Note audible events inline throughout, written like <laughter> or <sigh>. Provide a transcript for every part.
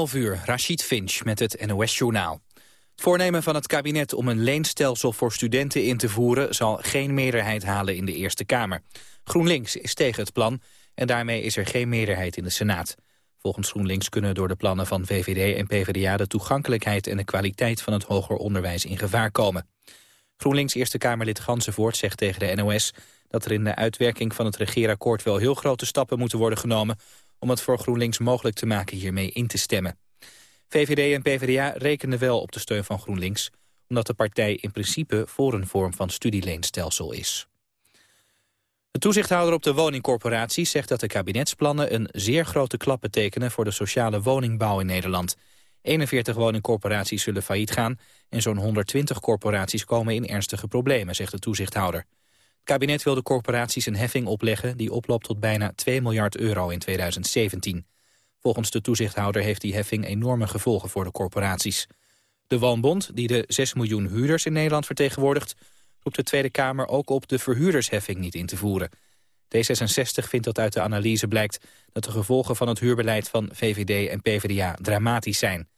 11 uur, Rashid Finch met het NOS-journaal. Het voornemen van het kabinet om een leenstelsel voor studenten in te voeren... zal geen meerderheid halen in de Eerste Kamer. GroenLinks is tegen het plan en daarmee is er geen meerderheid in de Senaat. Volgens GroenLinks kunnen door de plannen van VVD en PvdA... de toegankelijkheid en de kwaliteit van het hoger onderwijs in gevaar komen. GroenLinks Eerste Kamerlid Gansenvoort zegt tegen de NOS... dat er in de uitwerking van het regeerakkoord wel heel grote stappen moeten worden genomen om het voor GroenLinks mogelijk te maken hiermee in te stemmen. VVD en PvdA rekenen wel op de steun van GroenLinks... omdat de partij in principe voor een vorm van studieleenstelsel is. De toezichthouder op de woningcorporaties zegt dat de kabinetsplannen... een zeer grote klap betekenen voor de sociale woningbouw in Nederland. 41 woningcorporaties zullen failliet gaan... en zo'n 120 corporaties komen in ernstige problemen, zegt de toezichthouder. Het kabinet wil de corporaties een heffing opleggen... die oploopt tot bijna 2 miljard euro in 2017. Volgens de toezichthouder heeft die heffing enorme gevolgen voor de corporaties. De Woonbond, die de 6 miljoen huurders in Nederland vertegenwoordigt... roept de Tweede Kamer ook op de verhuurdersheffing niet in te voeren. D66 vindt dat uit de analyse blijkt dat de gevolgen van het huurbeleid van VVD en PvdA dramatisch zijn.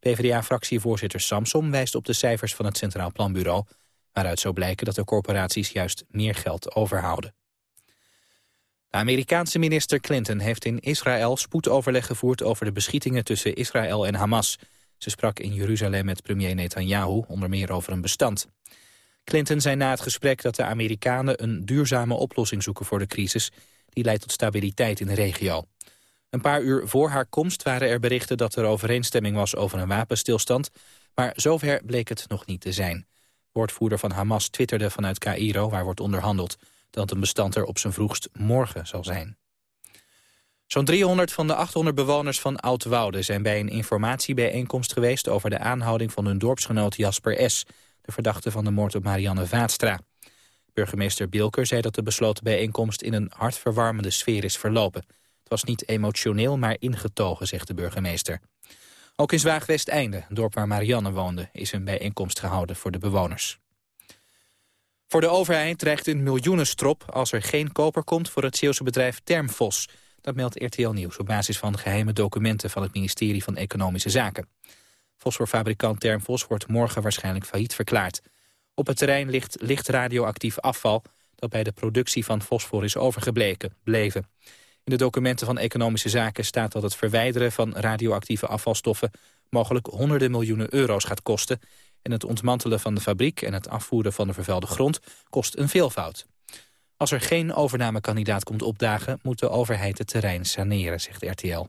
PvdA-fractievoorzitter Samsom wijst op de cijfers van het Centraal Planbureau waaruit zou blijken dat de corporaties juist meer geld overhouden. De Amerikaanse minister Clinton heeft in Israël spoedoverleg gevoerd over de beschietingen tussen Israël en Hamas. Ze sprak in Jeruzalem met premier Netanyahu, onder meer over een bestand. Clinton zei na het gesprek dat de Amerikanen een duurzame oplossing zoeken voor de crisis. Die leidt tot stabiliteit in de regio. Een paar uur voor haar komst waren er berichten dat er overeenstemming was over een wapenstilstand. Maar zover bleek het nog niet te zijn. Woordvoerder van Hamas twitterde vanuit Cairo, waar wordt onderhandeld... dat een bestand er op zijn vroegst morgen zal zijn. Zo'n 300 van de 800 bewoners van Oud-Woude zijn bij een informatiebijeenkomst geweest over de aanhouding van hun dorpsgenoot Jasper S., de verdachte van de moord op Marianne Vaatstra. Burgemeester Bilker zei dat de besloten bijeenkomst in een hartverwarmende sfeer is verlopen. Het was niet emotioneel, maar ingetogen, zegt de burgemeester. Ook in Zwaag-Westeinde, een dorp waar Marianne woonde, is een bijeenkomst gehouden voor de bewoners. Voor de overheid dreigt een miljoenenstrop als er geen koper komt voor het Zeeuwse bedrijf Termfos. Dat meldt RTL Nieuws op basis van geheime documenten van het ministerie van Economische Zaken. Fosforfabrikant Termfos wordt morgen waarschijnlijk failliet verklaard. Op het terrein ligt licht radioactief afval dat bij de productie van fosfor is overgebleven. In de documenten van Economische Zaken staat dat het verwijderen van radioactieve afvalstoffen mogelijk honderden miljoenen euro's gaat kosten. En het ontmantelen van de fabriek en het afvoeren van de vervuilde grond kost een veelvoud. Als er geen overnamekandidaat komt opdagen, moet de overheid het terrein saneren, zegt RTL.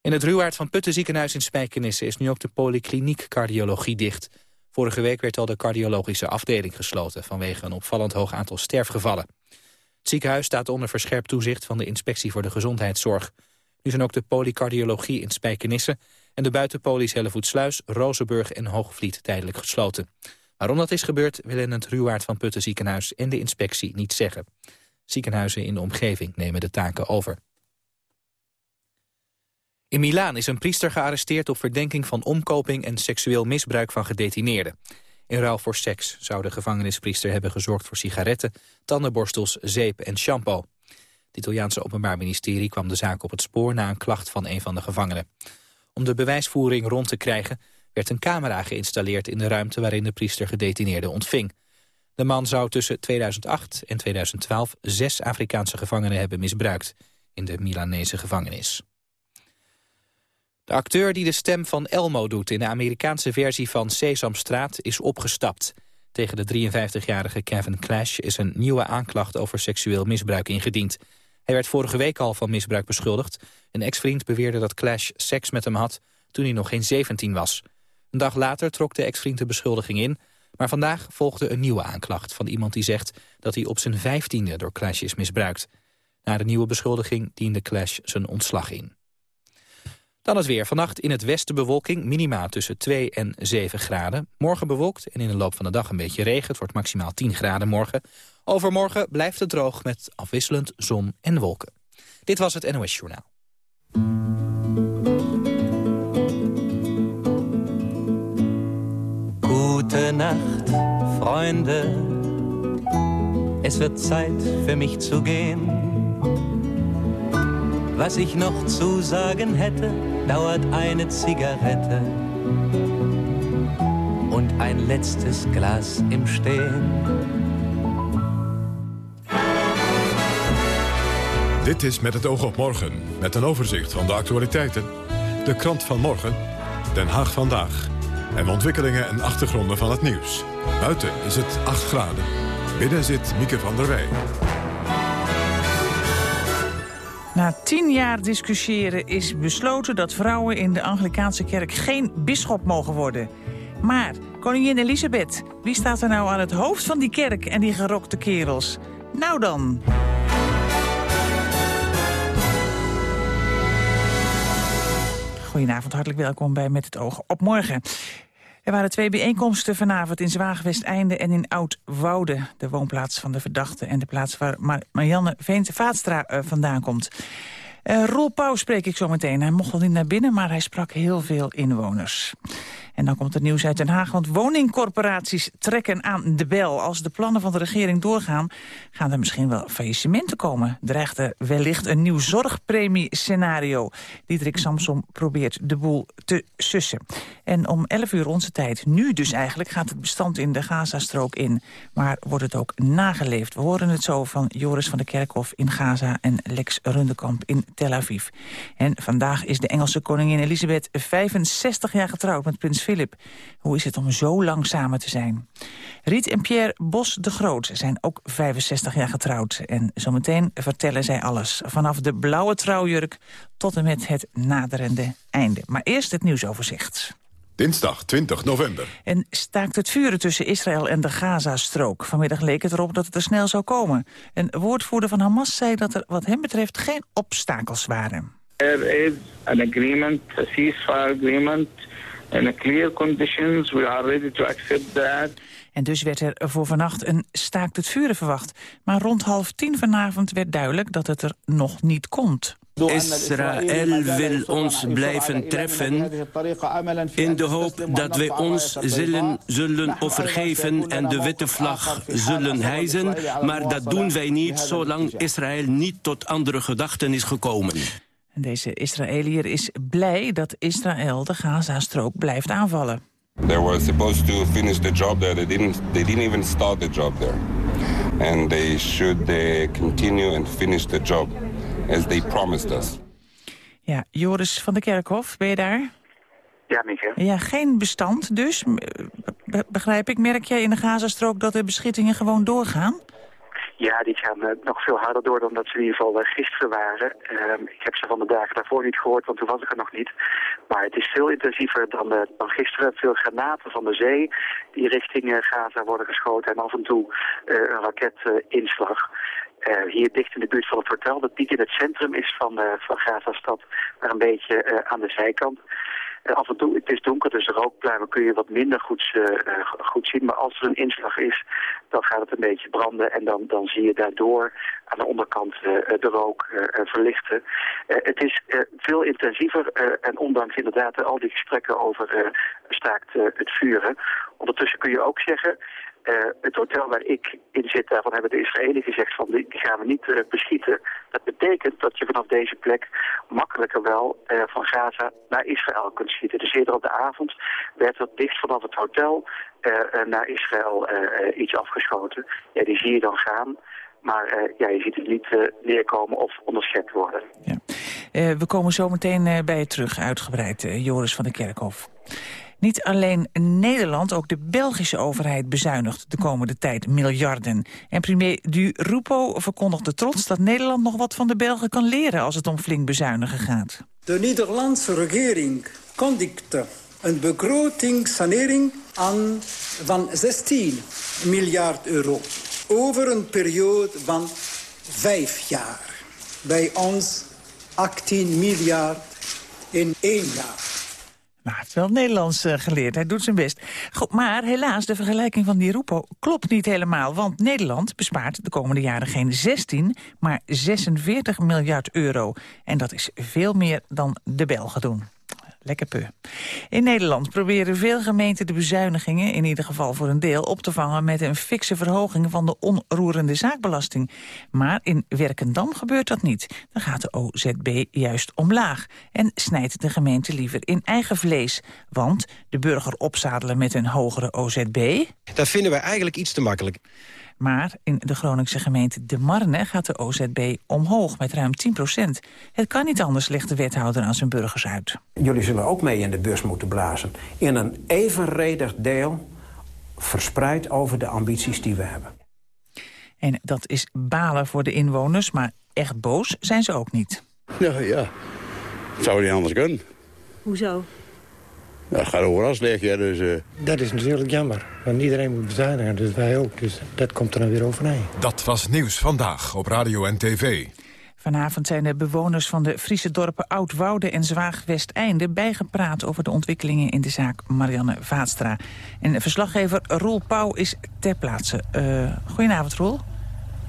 In het Ruwaard van Putten ziekenhuis in Spijkenisse is nu ook de polykliniek cardiologie dicht. Vorige week werd al de cardiologische afdeling gesloten vanwege een opvallend hoog aantal sterfgevallen. Het ziekenhuis staat onder verscherpt toezicht van de Inspectie voor de Gezondheidszorg. Nu zijn ook de polycardiologie in Spijkenisse en de buitenpolies Hellevoetsluis, Rozenburg en Hoogvliet tijdelijk gesloten. Waarom dat is gebeurd willen het Ruwaard van Putten ziekenhuis en de inspectie niet zeggen. Ziekenhuizen in de omgeving nemen de taken over. In Milaan is een priester gearresteerd op verdenking van omkoping en seksueel misbruik van gedetineerden. In ruil voor seks zou de gevangenispriester hebben gezorgd voor sigaretten, tandenborstels, zeep en shampoo. Het Italiaanse Openbaar Ministerie kwam de zaak op het spoor na een klacht van een van de gevangenen. Om de bewijsvoering rond te krijgen werd een camera geïnstalleerd in de ruimte waarin de priester gedetineerden ontving. De man zou tussen 2008 en 2012 zes Afrikaanse gevangenen hebben misbruikt in de Milanese gevangenis. De acteur die de stem van Elmo doet in de Amerikaanse versie van Sesamstraat is opgestapt. Tegen de 53-jarige Kevin Clash is een nieuwe aanklacht over seksueel misbruik ingediend. Hij werd vorige week al van misbruik beschuldigd. Een ex-vriend beweerde dat Clash seks met hem had toen hij nog geen 17 was. Een dag later trok de ex-vriend de beschuldiging in... maar vandaag volgde een nieuwe aanklacht van iemand die zegt... dat hij op zijn vijftiende door Clash is misbruikt. Na de nieuwe beschuldiging diende Clash zijn ontslag in. Dan het weer. Vannacht in het westen bewolking, minima tussen 2 en 7 graden. Morgen bewolkt en in de loop van de dag een beetje regen. Het wordt maximaal 10 graden morgen. Overmorgen blijft het droog met afwisselend zon en wolken. Dit was het NOS Journaal. Nacht, Freunde. Es wird Zeit für mich zu gehen. Was ich noch zu sagen hätte, dauert eine Zigarette und ein letztes Glas im Stehen. Dit is Met het oog op morgen, met een overzicht van de actualiteiten. De krant van morgen, Den Haag vandaag. En ontwikkelingen en achtergronden van het nieuws. Buiten is het 8 graden. Binnen zit Mieke van der Wij. Na tien jaar discussiëren is besloten dat vrouwen in de Anglikaanse kerk geen bisschop mogen worden. Maar koningin Elisabeth, wie staat er nou aan het hoofd van die kerk en die gerokte kerels? Nou dan. Goedenavond, hartelijk welkom bij Met het Oog op Morgen. Er waren twee bijeenkomsten vanavond in Zwaagwesteinde en in Oud-Woude. De woonplaats van de verdachte en de plaats waar Marianne Veens-Vaatstra uh, vandaan komt. Uh, Roel Pauw spreek ik zo meteen. Hij mocht wel niet naar binnen, maar hij sprak heel veel inwoners. En dan komt het nieuws uit Den Haag, want woningcorporaties trekken aan de bel. Als de plannen van de regering doorgaan, gaan er misschien wel faillissementen komen. Dreigt er wellicht een nieuw zorgpremie-scenario. Diederik Samsom probeert de boel te sussen. En om 11 uur onze tijd, nu dus eigenlijk, gaat het bestand in de Gazastrook in. Maar wordt het ook nageleefd? We horen het zo van Joris van der Kerkhof in Gaza en Lex Rundekamp in Tel Aviv. En vandaag is de Engelse koningin Elisabeth 65 jaar getrouwd met prins Philip. Hoe is het om zo lang samen te zijn? Riet en Pierre Bos de Groot zijn ook 65 jaar getrouwd. En zometeen vertellen zij alles. Vanaf de blauwe trouwjurk tot en met het naderende einde. Maar eerst het nieuwsoverzicht. Dinsdag 20 november. En staakt het vuren tussen Israël en de Gaza-strook. Vanmiddag leek het erop dat het er snel zou komen. Een woordvoerder van Hamas zei dat er wat hem betreft geen obstakels waren. Er is an agreement, a ceasefire agreement in clear conditions. We are ready to accept that. En dus werd er voor vannacht een staakt het vuren verwacht. Maar rond half tien vanavond werd duidelijk dat het er nog niet komt. Israël wil ons blijven treffen in de hoop dat wij ons zullen, zullen overgeven en de witte vlag zullen hijzen. Maar dat doen wij niet zolang Israël niet tot andere gedachten is gekomen. En deze Israëliër is blij dat Israël de Gaza-strook blijft aanvallen. They were supposed to finish the job there. They didn't. They didn't even start the job there, and they should they continue and finish the job as they promised us. Ja, Joris van der Kerkhof, ben je daar? Ja, Mieke. Ja, geen bestand dus. Begrijp ik, merk jij in de Gazastrook dat de beschittingen gewoon doorgaan? Ja, die gaan uh, nog veel harder door dan dat ze in ieder geval uh, gisteren waren. Uh, ik heb ze van de dagen daarvoor niet gehoord, want toen was ik er nog niet. Maar het is veel intensiever dan, uh, dan gisteren. Veel granaten van de zee die richting Gaza worden geschoten en af en toe een raketinslag. Hier dicht in de buurt van het hotel, dat niet in het centrum is van, uh, van Gaza-stad, maar een beetje aan de zijkant. Af en toe, het is donker, dus rookpluimen kun je wat minder goed, goed zien. Maar als er een inslag is, dan gaat het een beetje branden en dan, dan zie je daardoor aan de onderkant de rook verlichten. het is veel intensiever en ondanks inderdaad al die gesprekken over staakt het vuren. Ondertussen kun je ook zeggen, uh, het hotel waar ik in zit, daarvan hebben de Israëliën gezegd van die, gaan we niet uh, beschieten. Dat betekent dat je vanaf deze plek makkelijker wel uh, van Gaza naar Israël kunt schieten. Dus eerder op de avond werd er dicht vanaf het hotel naar Israël iets afgeschoten. Ja, die zie je dan gaan. Maar ja, je ziet het niet neerkomen of onderschept worden. Ja. we komen zo meteen bij je terug, uitgebreid, Joris van der Kerkhof. Niet alleen Nederland, ook de Belgische overheid bezuinigt de komende tijd miljarden. En premier Du Rupo verkondigde trots dat Nederland nog wat van de Belgen kan leren als het om flink bezuinigen gaat. De Nederlandse regering kondigde een begrotingssanering aan van 16 miljard euro over een periode van vijf jaar. Bij ons 18 miljard in één jaar. Nou, hij heeft wel Nederlands uh, geleerd. Hij doet zijn best. Goed, maar helaas, de vergelijking van die Rupo klopt niet helemaal. Want Nederland bespaart de komende jaren geen 16, maar 46 miljard euro. En dat is veel meer dan de Belgen doen. Lekker pu. In Nederland proberen veel gemeenten de bezuinigingen, in ieder geval voor een deel, op te vangen met een fikse verhoging van de onroerende zaakbelasting. Maar in Werkendam gebeurt dat niet. Dan gaat de OZB juist omlaag en snijdt de gemeente liever in eigen vlees. Want de burger opzadelen met een hogere OZB... Dat vinden wij eigenlijk iets te makkelijk. Maar in de Groningse gemeente De Marne gaat de OZB omhoog met ruim 10 procent. Het kan niet anders, legt de wethouder aan zijn burgers uit. Jullie zullen ook mee in de bus moeten blazen. In een evenredig deel verspreid over de ambities die we hebben. En dat is balen voor de inwoners, maar echt boos zijn ze ook niet. Ja, ja. Het zou niet anders kunnen. Hoezo? Het gaat overal slecht, ja, dus... Uh... Dat is natuurlijk jammer, want iedereen moet bezuinigen, dus wij ook. Dus dat komt er dan weer overheen. Dat was Nieuws Vandaag op Radio en TV. Vanavond zijn de bewoners van de Friese dorpen Oud-Woude en Zwaag-Westeinde bijgepraat over de ontwikkelingen in de zaak Marianne Vaatstra. En verslaggever Roel Pauw is ter plaatse. Uh, goedenavond, Roel.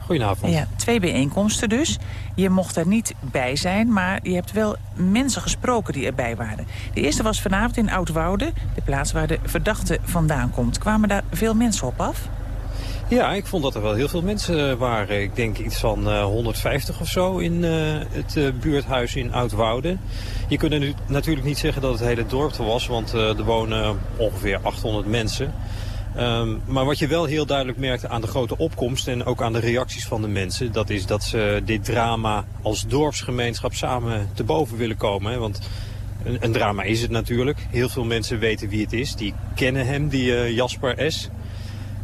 Goedenavond. Ja, twee bijeenkomsten dus. Je mocht er niet bij zijn, maar je hebt wel mensen gesproken die erbij waren. De eerste was vanavond in Oudwoude, de plaats waar de verdachte vandaan komt. Kwamen daar veel mensen op af? Ja, ik vond dat er wel heel veel mensen waren. Ik denk iets van uh, 150 of zo in uh, het uh, buurthuis in Oudwoude. Je kunt nu natuurlijk niet zeggen dat het hele dorp er was, want er wonen ongeveer 800 mensen. Um, maar wat je wel heel duidelijk merkte aan de grote opkomst en ook aan de reacties van de mensen... dat is dat ze dit drama als dorpsgemeenschap samen te boven willen komen. Hè? Want een, een, drama is het natuurlijk. Heel veel mensen weten wie het is. Die kennen hem, die uh, Jasper S.,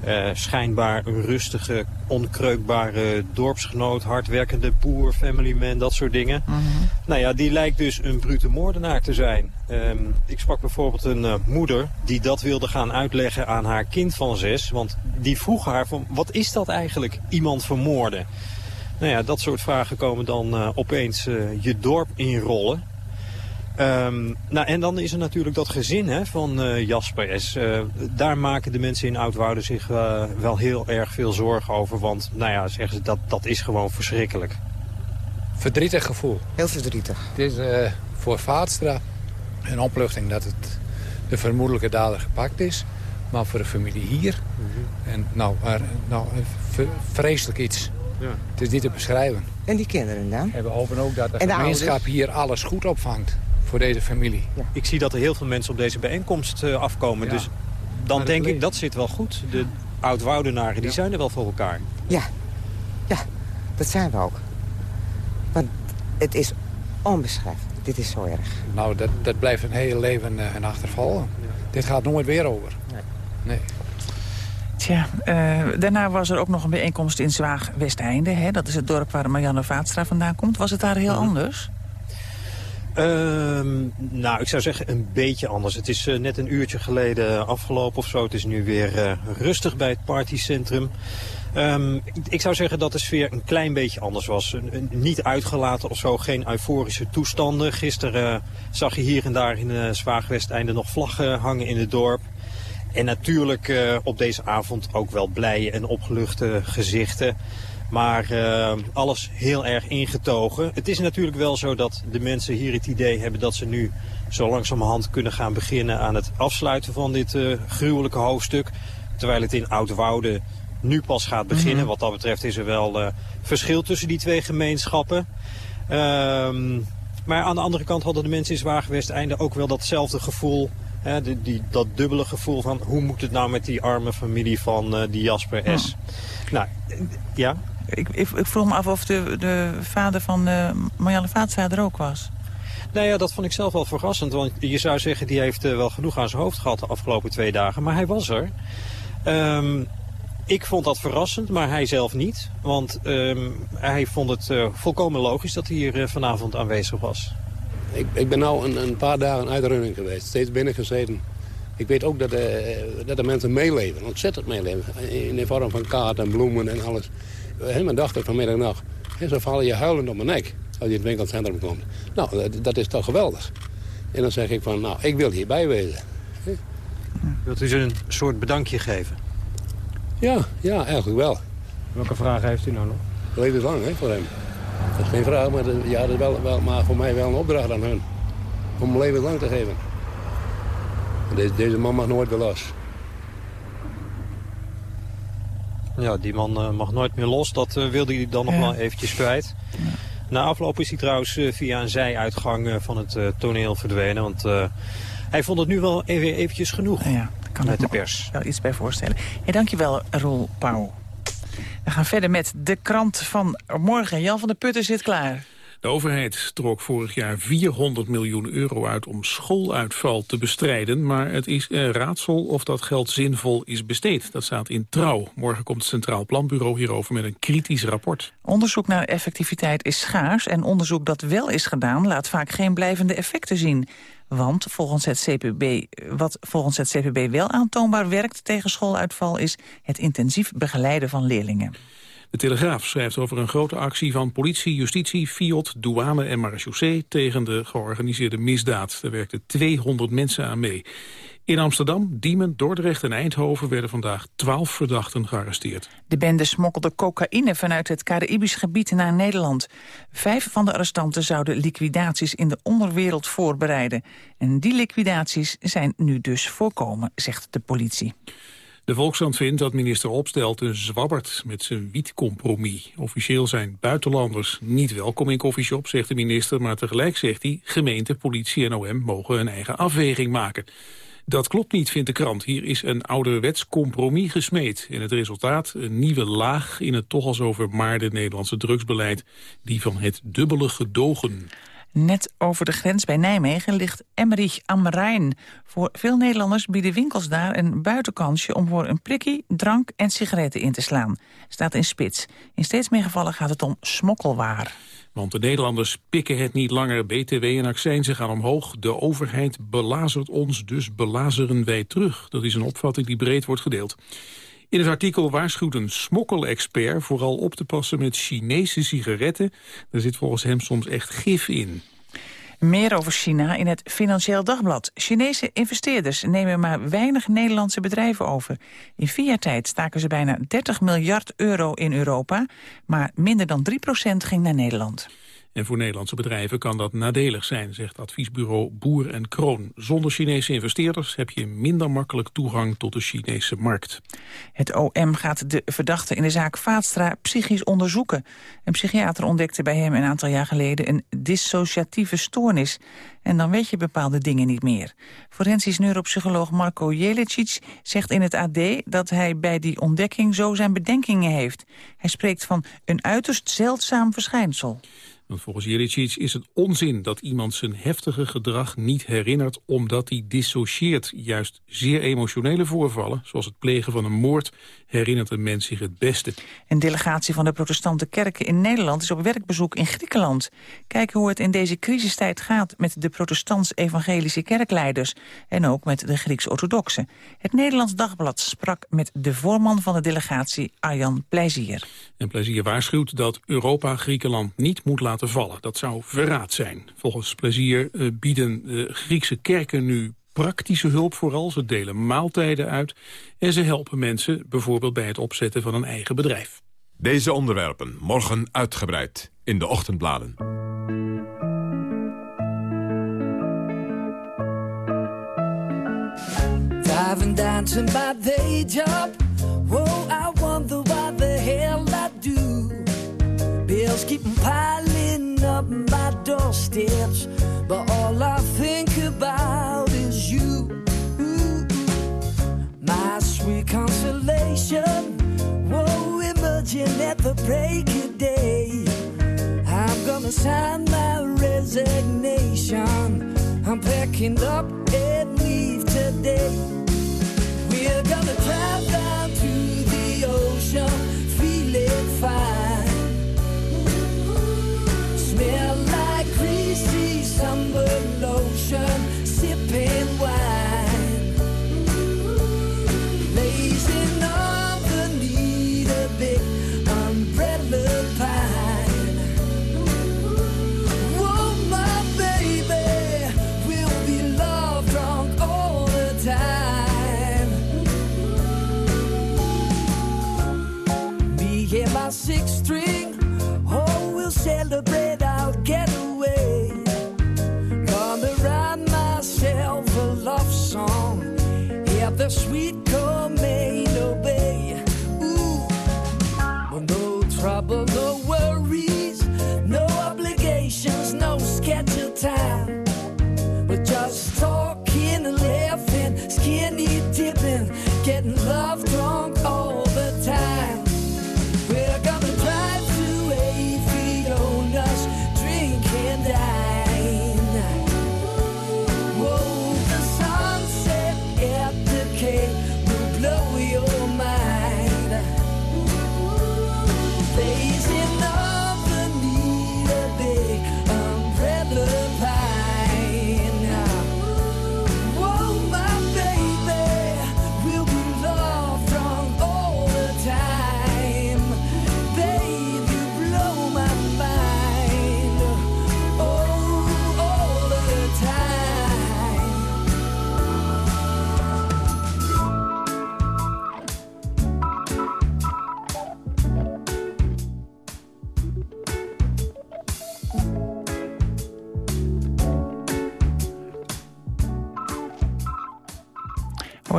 uh, schijnbaar een rustige, onkreukbare dorpsgenoot, hardwerkende boer, familyman, dat soort dingen. Mm -hmm. Nou ja, die lijkt dus een brute moordenaar te zijn. Um, ik sprak bijvoorbeeld een uh, moeder die dat wilde gaan uitleggen aan haar kind van zes. Want die vroeg haar van, wat is dat eigenlijk, iemand vermoorden? Nou ja, dat soort vragen komen dan uh, opeens je dorp inrollen. Um, nou, en dan is er natuurlijk dat gezin hè, van uh, Jasper S. Uh, daar maken de mensen in Oudwoude zich uh, wel heel erg veel zorgen over. Want, nou ja, zeggen ze, dat, dat is gewoon verschrikkelijk. Verdrietig gevoel. Heel verdrietig. Het is voor Vaatstra een opluchting dat het de vermoedelijke dader gepakt is. Maar voor de familie hier, mm -hmm. en nou, er, nou vreselijk iets. Ja. Het is niet te beschrijven. En die kinderen dan? En we hopen ook dat de, de gemeenschap ouders? hier alles goed opvangt voor deze familie. Ja. Ik zie dat er heel veel mensen op deze bijeenkomst uh, afkomen. Ja. Dus dan denk ik, dat zit wel goed. De oud-Woudenaren, die ja. zijn er wel voor elkaar. Ja. ja, dat zijn we ook. Want het is onbeschrijfelijk. Dit is zo erg. Nou, dat, dat blijft een hele leven uh, een achtervolgen. Dit gaat nooit weer over. Nee. nee. Tja, uh, daarna was er ook nog een bijeenkomst in Zwaag-Westeinde. Dat is het dorp waar Marianne Vaatstra vandaan komt. Was het daar heel anders? Um, nou, ik zou zeggen een beetje anders. Het is uh, net een uurtje geleden afgelopen of zo. Het is nu weer uh, rustig bij het partycentrum. Um, ik, zou zeggen dat de sfeer een klein beetje anders was. Een, niet uitgelaten of zo, geen euforische toestanden. Gisteren uh, zag je hier en daar in uh, Zwaagwesteinde nog vlaggen hangen in het dorp. En natuurlijk op deze avond ook wel blije en opgeluchte gezichten. Maar uh, alles heel erg ingetogen. Het is natuurlijk wel zo dat de mensen hier het idee hebben dat ze nu zo langzamerhand kunnen gaan beginnen aan het afsluiten van dit uh, gruwelijke hoofdstuk. Terwijl het in Oudwoude nu pas gaat beginnen. Mm -hmm. Wat dat betreft is er wel uh, verschil tussen die twee gemeenschappen. Um, maar aan de andere kant hadden de mensen in Zwaagwesteinde ook wel datzelfde gevoel. Hè, die, die, dat dubbele gevoel van hoe moet het nou met die arme familie van uh, die Jasper S. Ja. Nou, ja? Ik, ik, ik, vroeg me af of de, de vader van uh, Marianne Vaatstra er ook was. Nou ja, dat vond ik zelf wel verrassend. Want je zou zeggen, die heeft uh, wel genoeg aan zijn hoofd gehad de afgelopen twee dagen. Maar hij was er. Um, ik vond dat verrassend, maar hij zelf niet. Want um, hij vond het uh, volkomen logisch dat hij hier vanavond aanwezig was. Ik, ik ben nu een, een, paar dagen uit de running geweest. Steeds binnen gezeten. Ik weet ook dat, dat de mensen meeleven. Ontzettend meeleven. In de vorm van kaarten en bloemen en alles helemaal dacht ik vanmiddag nog... zo vallen je huilend op mijn nek als je het winkelcentrum komt. Nou, dat, dat, is toch geweldig. En dan zeg ik van, nou, ik wil hierbij wezen. Wilt u ze een soort bedankje geven? Ja, ja, eigenlijk wel. Welke vraag heeft u nou nog? Levenslang, hè, voor hem. Dat is geen vraag, maar, dat, ja, dat is wel, wel, maar voor mij wel een opdracht aan hun. om hem levenslang te geven. Deze, deze man mag nooit belast. Ja, die man uh, mag nooit meer los. Dat uh, wilde hij dan nog wel eventjes kwijt. Na afloop is hij trouwens uh, via een zijuitgang van het toneel verdwenen. Want hij vond het nu wel even eventjes genoeg ja, kan met de pers. wel iets bij voorstellen. Hey, dankjewel, Roel Pauw. We gaan verder met de krant van morgen. Jan van der Putten zit klaar. De overheid trok vorig jaar 400 miljoen euro uit om schooluitval te bestrijden. Maar het is een raadsel of dat geld zinvol is besteed. Dat staat in Trouw. Morgen komt het Centraal Planbureau hierover met een kritisch rapport. Onderzoek naar effectiviteit is schaars en onderzoek dat wel is gedaan laat vaak geen blijvende effecten zien. Want volgens het CPB, wat volgens het CPB wel aantoonbaar werkt tegen schooluitval is het intensief begeleiden van leerlingen. De Telegraaf schrijft over een grote actie van politie, justitie, FIOD, douane en marechaussee tegen de georganiseerde misdaad. Er werkten 200 mensen aan mee. In Amsterdam, Diemen, Dordrecht en Eindhoven werden vandaag 12 verdachten gearresteerd. De bende smokkelde cocaïne vanuit het Caribisch gebied naar Nederland. Vijf van de arrestanten zouden liquidaties in de onderwereld voorbereiden. En die liquidaties zijn nu dus voorkomen, zegt de politie. De Volkskrant vindt dat minister Opstelten zwabbert met zijn wietcompromis. Officieel zijn buitenlanders niet welkom in koffieshop, zegt de minister... maar tegelijk zegt hij, gemeente, politie en OM mogen een eigen afweging maken. Dat klopt niet, vindt de krant. Hier is een ouderwets compromis gesmeed. En het resultaat een nieuwe laag in het toch al zo vermaarde Nederlandse drugsbeleid. Die van het dubbele gedogen. Net over de grens bij Nijmegen ligt Emmerich am Rijn. Voor veel Nederlanders bieden winkels daar een buitenkansje... om voor een prikkie, drank en sigaretten in te slaan. Staat in spits. In steeds meer gevallen gaat het om smokkelwaar. Want de Nederlanders pikken het niet langer. BTW en accijnzen gaan omhoog. De overheid belazert ons, dus belazeren wij terug. Dat is een opvatting die breed wordt gedeeld. In het artikel waarschuwt een smokkelexpert vooral op te passen met Chinese sigaretten. Er zit volgens hem soms echt gif in. Meer over China in het Financieel Dagblad. Chinese investeerders nemen maar weinig Nederlandse bedrijven over. In vier jaar tijd staken ze bijna 30 miljard euro in Europa... maar minder dan 3% ging naar Nederland. En voor Nederlandse bedrijven kan dat nadelig zijn, zegt adviesbureau Boer en Kroon. Zonder Chinese investeerders heb je minder makkelijk toegang tot de Chinese markt. Het OM gaat de verdachte in de zaak Vaatstra psychisch onderzoeken. Een psychiater ontdekte bij hem een aantal jaar geleden een dissociatieve stoornis. En dan weet je bepaalde dingen niet meer. Forensisch neuropsycholoog Marco Jelicic zegt in het AD dat hij bij die ontdekking zo zijn bedenkingen heeft. Hij spreekt van een uiterst zeldzaam verschijnsel. Want volgens Jelicic is het onzin dat iemand zijn heftige gedrag niet herinnert omdat hij dissocieert. Juist zeer emotionele voorvallen, zoals het plegen van een moord, herinnert een mens zich het beste. Een delegatie van de protestante kerken in Nederland is op werkbezoek in Griekenland. Kijken hoe het in deze crisistijd gaat met de protestants-evangelische kerkleiders en ook met de Grieks-orthodoxen. Het Nederlands Dagblad sprak met de voorman van de delegatie, Arjan Plezier. En Plezier waarschuwt dat Europa Griekenland niet moet laten vallen. Dat zou verraad zijn. Volgens Plezier eh, bieden de Griekse kerken nu praktische hulp vooral. Ze delen maaltijden uit en ze helpen mensen bijvoorbeeld bij het opzetten van een eigen bedrijf. Deze onderwerpen morgen uitgebreid in de ochtendbladen. Driving down to my day job. Whoa, I wonder what the hell I do. Bills keep piling up my doorsteps. Consolation. Whoa, emerging at the break of day. I'm gonna sign my resignation. I'm packing up and leave today. We're gonna drive down to the ocean, feeling fine. Smell like greasy summer lotion,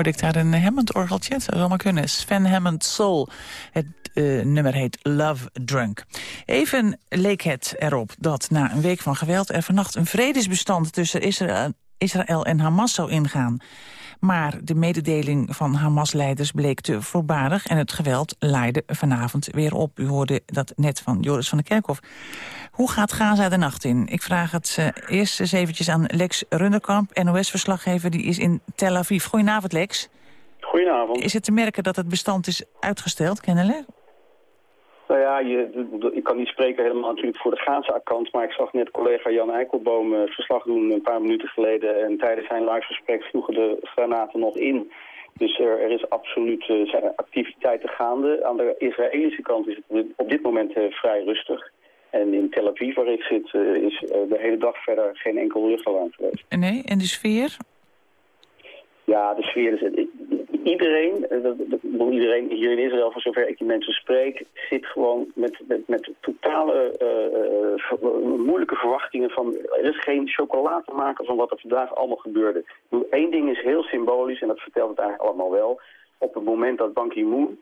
Hoorde ik daar een Hammond-orgeltje? Dat zou allemaal kunnen. Sven Hammond Soul. Het uh, nummer heet Love Drunk. Even leek het erop dat na een week van geweld... er vannacht een vredesbestand tussen Israël en Hamas zou ingaan. Maar de mededeling van Hamas-leiders bleek te voorbarig... en het geweld leidde vanavond weer op. U hoorde dat net van Joris van der Kerkhof. Hoe gaat Gaza de nacht in? Ik vraag het uh, eerst eens eventjes aan Lex Runderkamp, NOS-verslaggever. Die is in Tel Aviv. Goedenavond, Lex. Goedenavond. Is het te merken dat het bestand is uitgesteld, kennelijk? Nou ja, je, ik kan niet spreken helemaal natuurlijk voor de Gaza-account, maar ik zag net collega Jan Eikelboom uh, verslag doen een paar minuten geleden. En tijdens zijn livegesprek sloegen de granaten nog in. Dus er, er is absoluut uh, activiteiten gaande. Aan de Israëlische kant is het op dit moment uh, vrij rustig. En in Tel Aviv, waar ik zit, is de hele dag verder geen enkel luchtalarm geweest. Nee, en de sfeer? Ja, de sfeer is iedereen, eh, dat, iedereen hier in Israël, voor zover ik die mensen spreek, zit gewoon met, met, met totale uh, moeilijke verwachtingen van, er is geen chocola te maken van wat er vandaag allemaal gebeurde. Eén ding is heel symbolisch en dat vertelt het eigenlijk allemaal wel. Op het moment dat Ban Ki-moon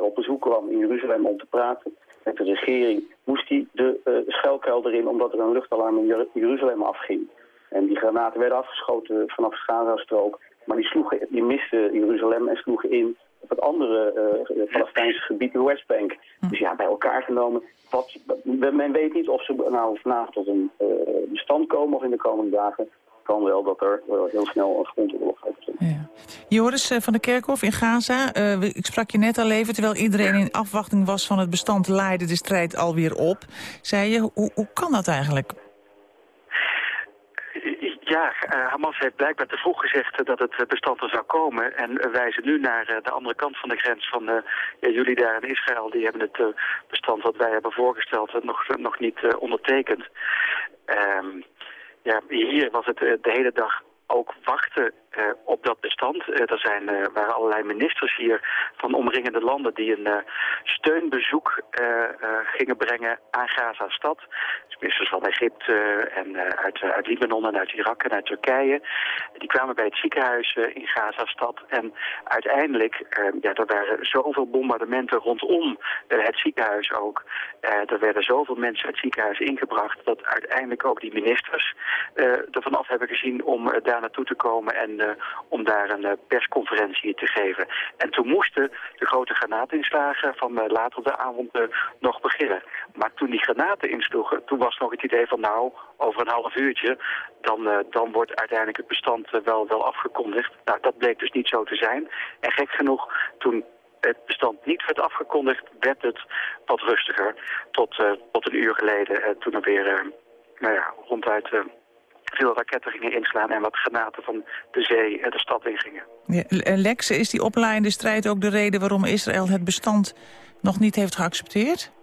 op bezoek kwam in Jeruzalem om te praten met de regering, moest hij de schuilkuil erin omdat er een luchtalarm in Jeruzalem afging. En die granaten werden afgeschoten vanaf de Gaza-strook. Maar die, sloegen, die misten Jeruzalem en sloegen in op het andere uh, Palestijnse gebied, de Westbank. Hm. Dus ja, bij elkaar genomen. Wat, men weet niet of ze nou vanavond tot een uh, bestand komen of in de komende dagen. kan wel dat er heel snel een grondoorlog gaat ja. Joris van de Kerkhof in Gaza. ik sprak je net al even, terwijl iedereen in afwachting was van het bestand... leidde de strijd alweer op. Zei je, hoe, hoe kan dat eigenlijk? Ja, uh, Hamas heeft blijkbaar te vroeg gezegd dat het bestand er zou komen. En wijzen nu naar uh, de andere kant van de grens van uh, jullie daar in Israël. Die hebben het bestand wat wij hebben voorgesteld nog, nog niet ondertekend. Um, ja, hier was het de hele dag ook wachten uh, op dat bestand. Uh, er zijn, uh, waren allerlei ministers hier van omringende landen die een steunbezoek gingen brengen aan Gaza-stad. Dus ministers van Egypte en uit, uit Libanon en uit Irak en uit Turkije. Die kwamen bij het ziekenhuis in Gaza-stad. En uiteindelijk, ja, er waren zoveel bombardementen rondom het ziekenhuis ook. er werden zoveel mensen het ziekenhuis ingebracht dat uiteindelijk ook die ministers ervan af hebben gezien om daar naartoe te komen en om daar een uh, persconferentie te geven. En toen moesten de grote granaatinslagen van uh, later de avond nog beginnen. Maar toen die granaten insloegen, toen was nog het idee van nou, over een half uurtje, dan, dan wordt uiteindelijk het bestand wel, wel afgekondigd. Nou, dat bleek dus niet zo te zijn. En gek genoeg, toen het bestand niet werd afgekondigd, werd het wat rustiger. Tot, tot een uur geleden, toen er weer, nou ja, ronduit veel raketten gingen inslaan en wat granaten van de zee de stad ingingen. Ja, Lex, is die oplaaiende strijd ook de reden waarom Israël het bestand nog niet heeft geaccepteerd?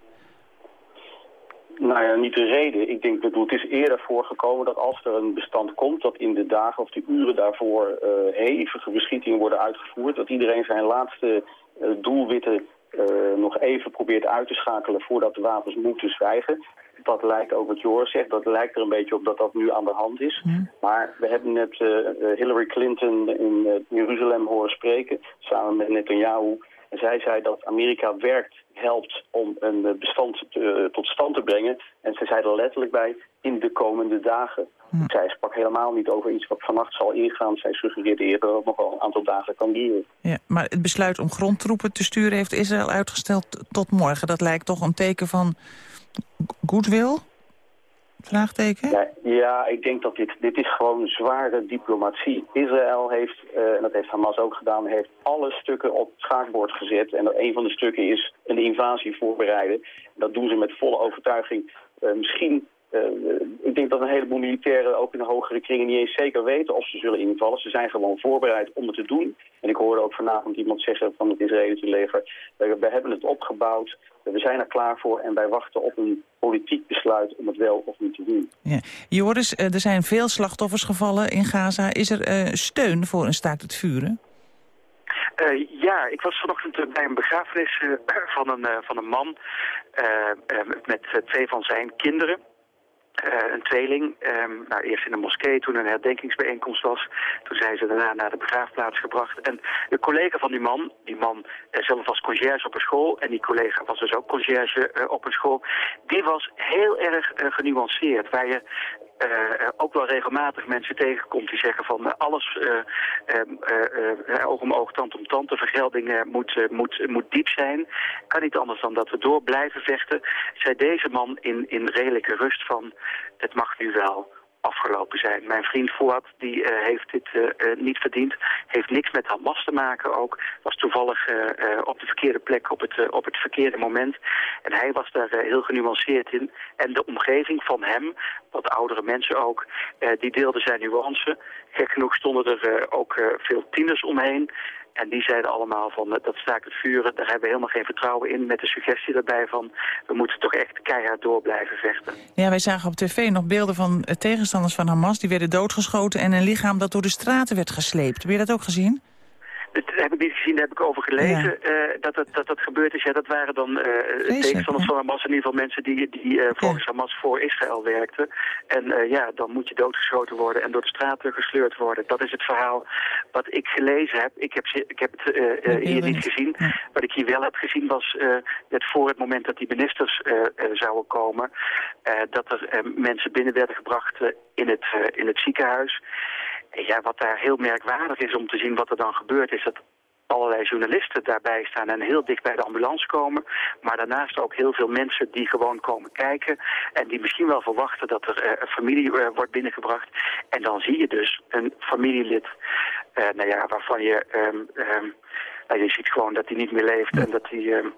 Nou ja, niet de reden. Ik denk, bedoel, het is eerder voorgekomen dat als er een bestand komt... dat in de dagen of de uren daarvoor uh, hevige beschietingen worden uitgevoerd... dat iedereen zijn laatste uh, doelwitten uh, nog even probeert uit te schakelen... voordat de wapens moeten zwijgen dat lijkt ook wat Joris zegt, dat lijkt er een beetje op dat dat nu aan de hand is. Maar we hebben net uh, Hillary Clinton in uh, Jeruzalem horen spreken, samen met Netanyahu. En zij zei dat Amerika werkt, helpt om een bestand te, tot stand te brengen. En ze zei er letterlijk bij, in de komende dagen. Hmm. Zij sprak helemaal niet over iets wat vannacht zal ingaan. Zij suggereerde eerder dat het nog wel een aantal dagen kan duren. Ja, maar het besluit om grondtroepen te sturen heeft Israël uitgesteld tot morgen. Dat lijkt toch een teken van goodwill? Vraagteken? Ja, ja, ik denk dat dit, dit is gewoon zware diplomatie. Israël heeft, uh, en dat heeft Hamas ook gedaan, heeft alle stukken op het schaakbord gezet. En een van de stukken is een invasie voorbereiden. Dat doen ze met volle overtuiging. Uh, misschien ik denk dat een heleboel militairen ook in de hogere kringen niet eens zeker weten of ze zullen invallen. Ze zijn gewoon voorbereid om het te doen. En ik hoorde ook vanavond iemand zeggen van het Israëlische leger, we hebben het opgebouwd, we zijn er klaar voor en wij wachten op een politiek besluit om het wel of niet te doen. Ja. Joris, eh, er zijn veel slachtoffers gevallen in Gaza. Is er uh, steun voor een staakt het vuren? Uh, ja, ik was vanochtend bij een begrafenis <clears throat> van, een, van een man met twee van zijn kinderen. Eh, een tweeling. Ehm, nou, eerst in de moskee, toen een herdenkingsbijeenkomst was. Toen zijn ze daarna naar de begraafplaats gebracht. En de collega van die man, die man uh, zelf was conciërge op een school... en die collega was dus ook conciërge uh, op een school... die was heel erg genuanceerd. Waar je uh, ook wel regelmatig mensen tegenkomt die zeggen van uh, alles uh, oog om oog, tand om tand. De vergelding moet, moet, moet diep zijn. Kan niet anders dan dat we door blijven vechten. Zei deze man in, in redelijke rust van het mag nu wel afgelopen zijn. Mijn vriend Fouad die, uh, heeft dit uh, uh, niet verdiend. Heeft niks met Hamas te maken ook. Was toevallig op de verkeerde plek op het, op het verkeerde moment. En hij was daar heel genuanceerd in. En de omgeving van hem, wat oudere mensen ook, die deelden zijn nuance. Gek genoeg stonden er ook veel tieners omheen. En die zeiden allemaal van dat staakt het vuren, daar hebben we helemaal geen vertrouwen in. Met de suggestie daarbij van we moeten toch echt keihard door blijven vechten. Ja, wij zagen op tv nog beelden van tegenstanders van Hamas. Die werden doodgeschoten en een lichaam dat door de straten werd gesleept. Heb je dat ook gezien? Dat heb ik niet gezien, daar heb ik over gelezen. Ja. Uh, dat, dat, dat dat gebeurd is, ja, dat waren dan uh, tegenstanders van Hamas. In ieder geval mensen die, die uh, volgens. Hamas voor Israël werkten. En ja, dan moet je doodgeschoten worden en door de straten gesleurd worden. Dat is het verhaal wat ik gelezen heb. Ik heb, ik heb het hier niet gezien. Ja. Wat ik hier wel heb gezien was net voor het moment dat die ministers zouden komen... dat er mensen binnen werden gebracht in, het, in het ziekenhuis... Ja, wat daar heel merkwaardig is om te zien wat er dan gebeurt... is dat allerlei journalisten daarbij staan en heel dicht bij de ambulance komen. Maar daarnaast ook heel veel mensen die gewoon komen kijken... en die misschien wel verwachten dat er uh, een familie uh, wordt binnengebracht. En dan zie je dus een familielid uh, nou ja, waarvan je... Um, um, nou, je ziet gewoon dat hij niet meer leeft en dat hij... Um,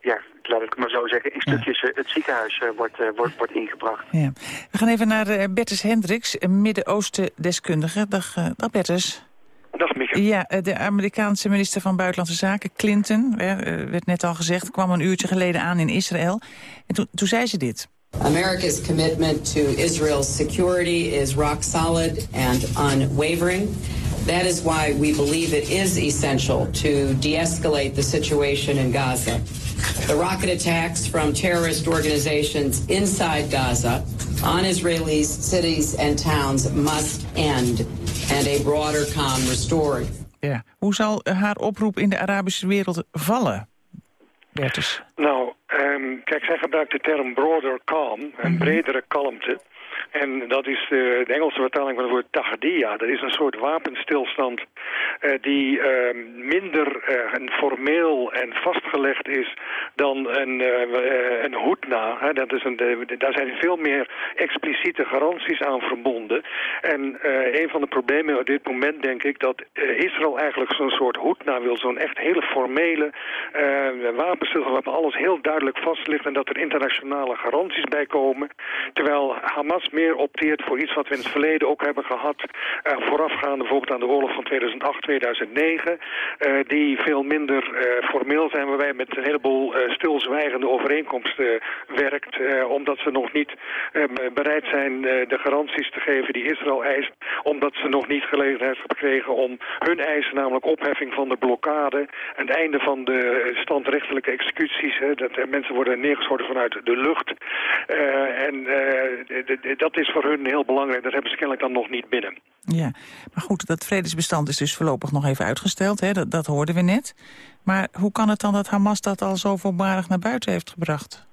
ja, laat ik maar zo zeggen, in stukjes ja. het ziekenhuis uh, wordt, uh, wordt, wordt ingebracht. Ja. We gaan even naar uh, Bertus Hendricks, Midden-Oosten-deskundige. Dag, dag Bertus. Dag Mieke. Ja, de Amerikaanse minister van Buitenlandse Zaken, Clinton, werd net al gezegd, kwam een uurtje geleden aan in Israël. En to toen zei ze dit. America's commitment to Israel's security is rock solid and unwavering. That is why we believe it is essential to de-escalate the situation in Gaza. The rocket attacks from terrorist organizations inside Gaza on Israeli cities and towns must end and a broader calm restored. Ja. Hoe zal haar oproep in de Arabische wereld vallen, Bertus? Nou, um, kijk, zij gebruikt de term broader calm, een mm -hmm. bredere kalmte. En dat is de, de Engelse vertaling van het woord tahdia. Dat is een soort wapenstilstand uh, die uh, minder uh, formeel en vastgelegd is dan een, een hoedna. Hè. Dat is een, daar zijn veel meer expliciete garanties aan verbonden. En een van de problemen op dit moment denk ik dat Israël eigenlijk zo'n soort hoedna wil. Zo'n echt hele formele wapenstilstand waar alles heel duidelijk vast ligt en dat er internationale garanties bij komen. Terwijl Hamas meer opteert voor iets wat we in het verleden ook hebben gehad. Uh, voorafgaande bijvoorbeeld aan de oorlog van 2008, 2009. Uh, die veel minder uh, formeel zijn, waar wij met een heleboel stilzwijgende overeenkomsten werkt. omdat ze nog niet bereid zijn de garanties te geven die Israël eist. Omdat ze nog niet gelegenheid hebben gekregen om hun eisen, namelijk opheffing van de blokkade. Het einde van de standrechtelijke executies. Hè, dat mensen worden neergeschoten vanuit de lucht. en dat is voor hun heel belangrijk. Dat hebben ze kennelijk dan nog niet binnen. Ja, maar goed, dat vredesbestand is dus voorlopig nog even uitgesteld. Hè? Dat, dat hoorden we net. Maar hoe kan het dan dat Hamas dat al zo voorbarig naar buiten heeft gebracht?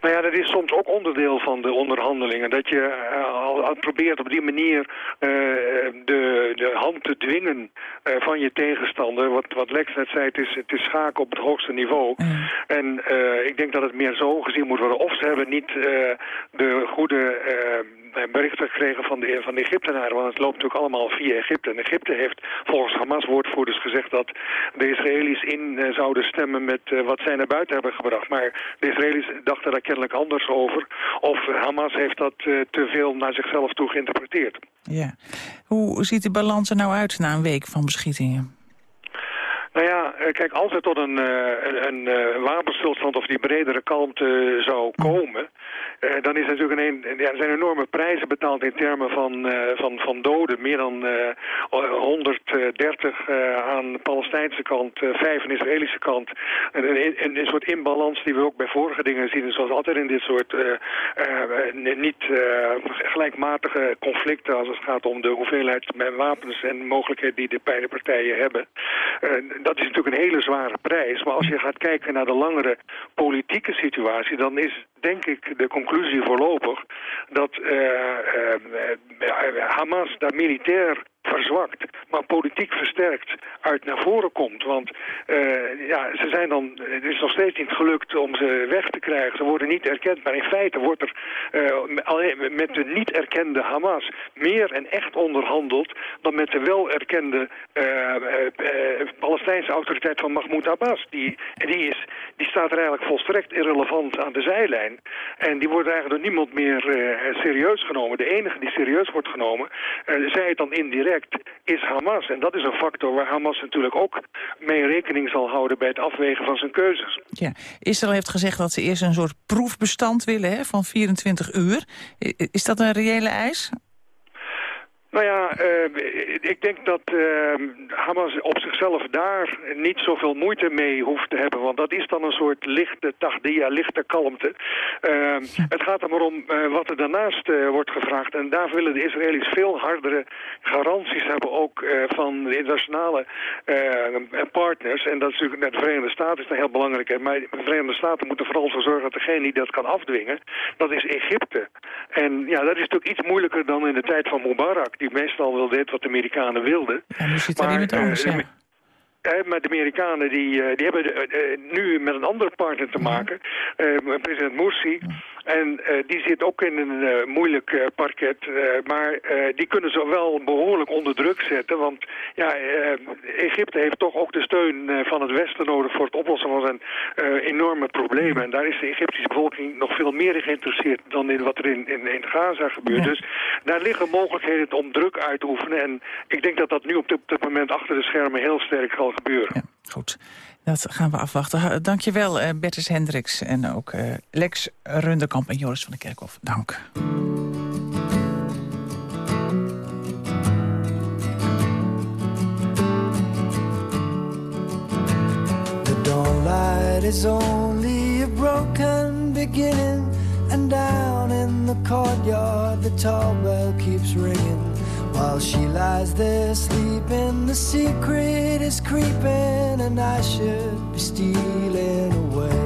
Nou ja, dat is soms ook onderdeel van de onderhandelingen. Dat je uh, al, al, probeert op die manier uh, de, de hand te dwingen uh, van je tegenstander. Wat, wat Lex net zei, het is, het is schaken op het hoogste niveau. Mm. En ik denk dat het meer zo gezien moet worden. Of ze hebben niet de goede berichten gekregen van de, van de Egyptenaren. Want het loopt natuurlijk allemaal via Egypte. En Egypte heeft volgens Hamas-woordvoerders gezegd dat de Israëli's in uh, zouden stemmen met uh, wat zij naar buiten hebben gebracht. Maar de Israëli's dachten daar kennelijk anders over. Of Hamas heeft dat uh, te veel naar zichzelf toe geïnterpreteerd. Ja. Hoe ziet de balans er nou uit na een week van beschietingen? Nou ja, eh, kijk, als er tot een, eh, een, een eh, wapenstilstand of die bredere kalmte zou komen... Uh, dan is natuurlijk een, ja, er zijn enorme prijzen betaald in termen van, uh, van, van doden. Meer dan uh, 130 aan de Palestijnse kant, 5 aan de Israëlische kant. Een, een, een, soort inbalans die we ook bij vorige dingen zien. Zoals altijd in dit soort niet gelijkmatige conflicten... als het gaat om de hoeveelheid wapens en mogelijkheden die de beide partijen hebben. Dat is natuurlijk een hele zware prijs. Maar als je gaat kijken naar de langere politieke situatie... dan is denk ik de conclusie voorlopig dat uh, Hamas daar militair verzwakt, maar politiek versterkt uit naar voren komt. Want uh, ja, ze zijn dan, het is nog steeds niet gelukt om ze weg te krijgen. Ze worden niet erkend, maar in feite wordt er alleen met de niet erkende Hamas meer en echt onderhandeld dan met de wel erkende uh, Palestijnse autoriteit van Mahmoud Abbas. Die, die, is, die staat er eigenlijk volstrekt irrelevant aan de zijlijn. En die wordt eigenlijk door niemand meer serieus genomen. De enige die serieus wordt genomen, zij het dan indirect is Hamas. En dat is een factor waar Hamas natuurlijk ook mee rekening zal houden bij het afwegen van zijn keuzes. Ja, Israël heeft gezegd dat ze eerst een soort proefbestand willen hè, van 24 uur. Is dat een reële eis? Nou ja, uh, ik denk dat uh, Hamas op zichzelf daar niet zoveel moeite mee hoeft te hebben. Want dat is dan een soort lichte tachdia, lichte kalmte. Uh, het gaat er maar om uh, wat er daarnaast wordt gevraagd. En daar willen de Israëli's veel hardere garanties hebben. Ook van de internationale partners. En dat is natuurlijk, de Verenigde Staten is dan heel belangrijk. Maar de Verenigde Staten moeten vooral voor zorgen dat degene die dat kan afdwingen, dat is Egypte. En ja, dat is natuurlijk iets moeilijker dan in de tijd van Mubarak meestal wel deed wat de Amerikanen wilden. En nu zit er iemand anders, ja. maar de Amerikanen die, die hebben nu met een andere partner te maken, uh, president Morsi. En uh, die zit ook in een uh, moeilijk uh, parket. maar die kunnen ze wel behoorlijk onder druk zetten. Want ja, Egypte heeft toch ook de steun van het Westen nodig voor het oplossen van zijn enorme problemen. En daar is de Egyptische bevolking nog veel meer geïnteresseerd dan in wat er in, in, in Gaza gebeurt. Dus daar liggen mogelijkheden om druk uit te oefenen. En ik denk dat dat nu op dit, op dit moment achter de schermen heel sterk zal gebeuren. Ja, goed. Dat gaan we afwachten. Dankjewel uh, Bertus Hendricks en ook uh, Lex Runderkamp en Joris van der Kerkhof. Dank. The dawnlight is only a broken beginning And down in the courtyard the tall bell keeps ringing While she lies there sleeping, the secret is creeping, and I should be stealing away.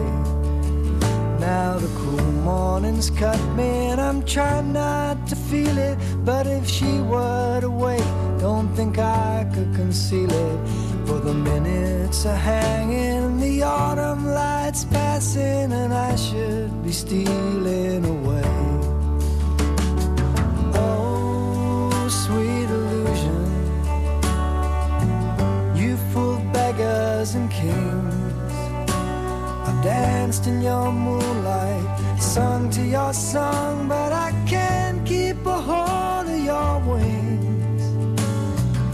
Now the cool mornings cut me, and I'm trying not to feel it. But if she were to don't think I could conceal it. For the minutes are hanging, the autumn lights passing, and I should be stealing your moonlight, sung to your song, but I can't keep a hold of your wings.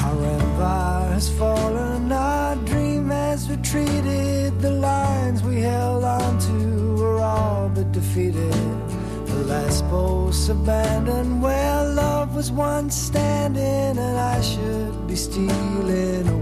Our empire has fallen, our dream has retreated. The lines we held on to were all but defeated The last post abandoned where love was once standing and I should be stealing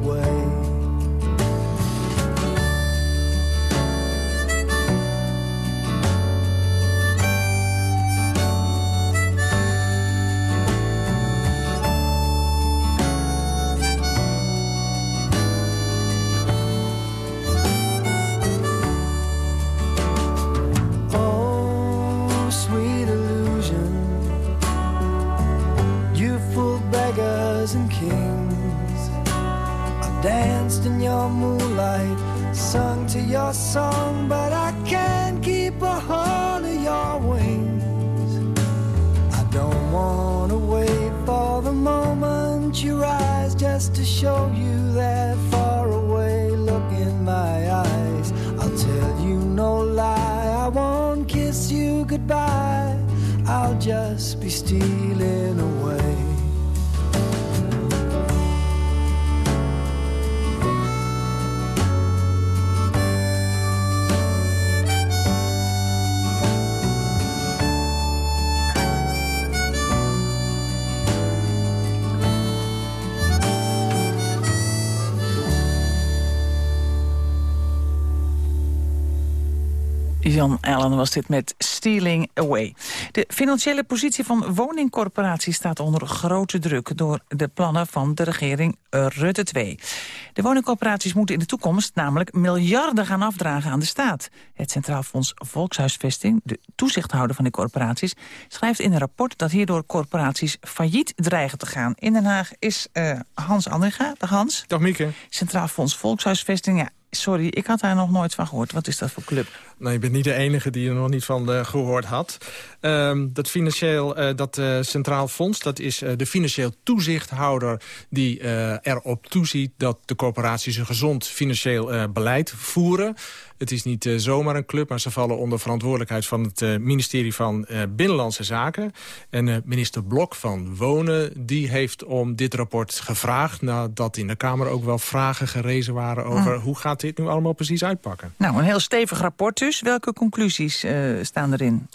Jan Allen was dit met Stealing Away. De financiële positie van woningcorporaties staat onder grote druk... door de plannen van de regering Rutte 2. De woningcorporaties moeten in de toekomst namelijk miljarden gaan afdragen aan de staat. Het Centraal Fonds Volkshuisvesting, de toezichthouder van de corporaties... schrijft in een rapport dat hierdoor corporaties failliet dreigen te gaan. In Den Haag is uh, Hans Andringa. Dag Hans. Dag Mieke. Centraal Fonds Volkshuisvesting, ja, sorry, ik had daar nog nooit van gehoord. Wat is dat voor club? Nou, je bent niet de enige die er nog niet van uh, gehoord had. Um, dat financieel, uh, dat uh, Centraal Fonds, dat is de financieel toezichthouder... die erop toeziet dat de corporaties een gezond financieel beleid voeren. Het is niet uh, zomaar een club, maar ze vallen onder verantwoordelijkheid van het uh, ministerie van uh, Binnenlandse Zaken. En minister Blok van Wonen, die heeft om dit rapport gevraagd... nadat in de Kamer ook wel vragen gerezen waren over mm. hoe gaat dit nu allemaal precies uitpakken. Nou, een heel stevig rapport dus. Welke conclusies staan erin?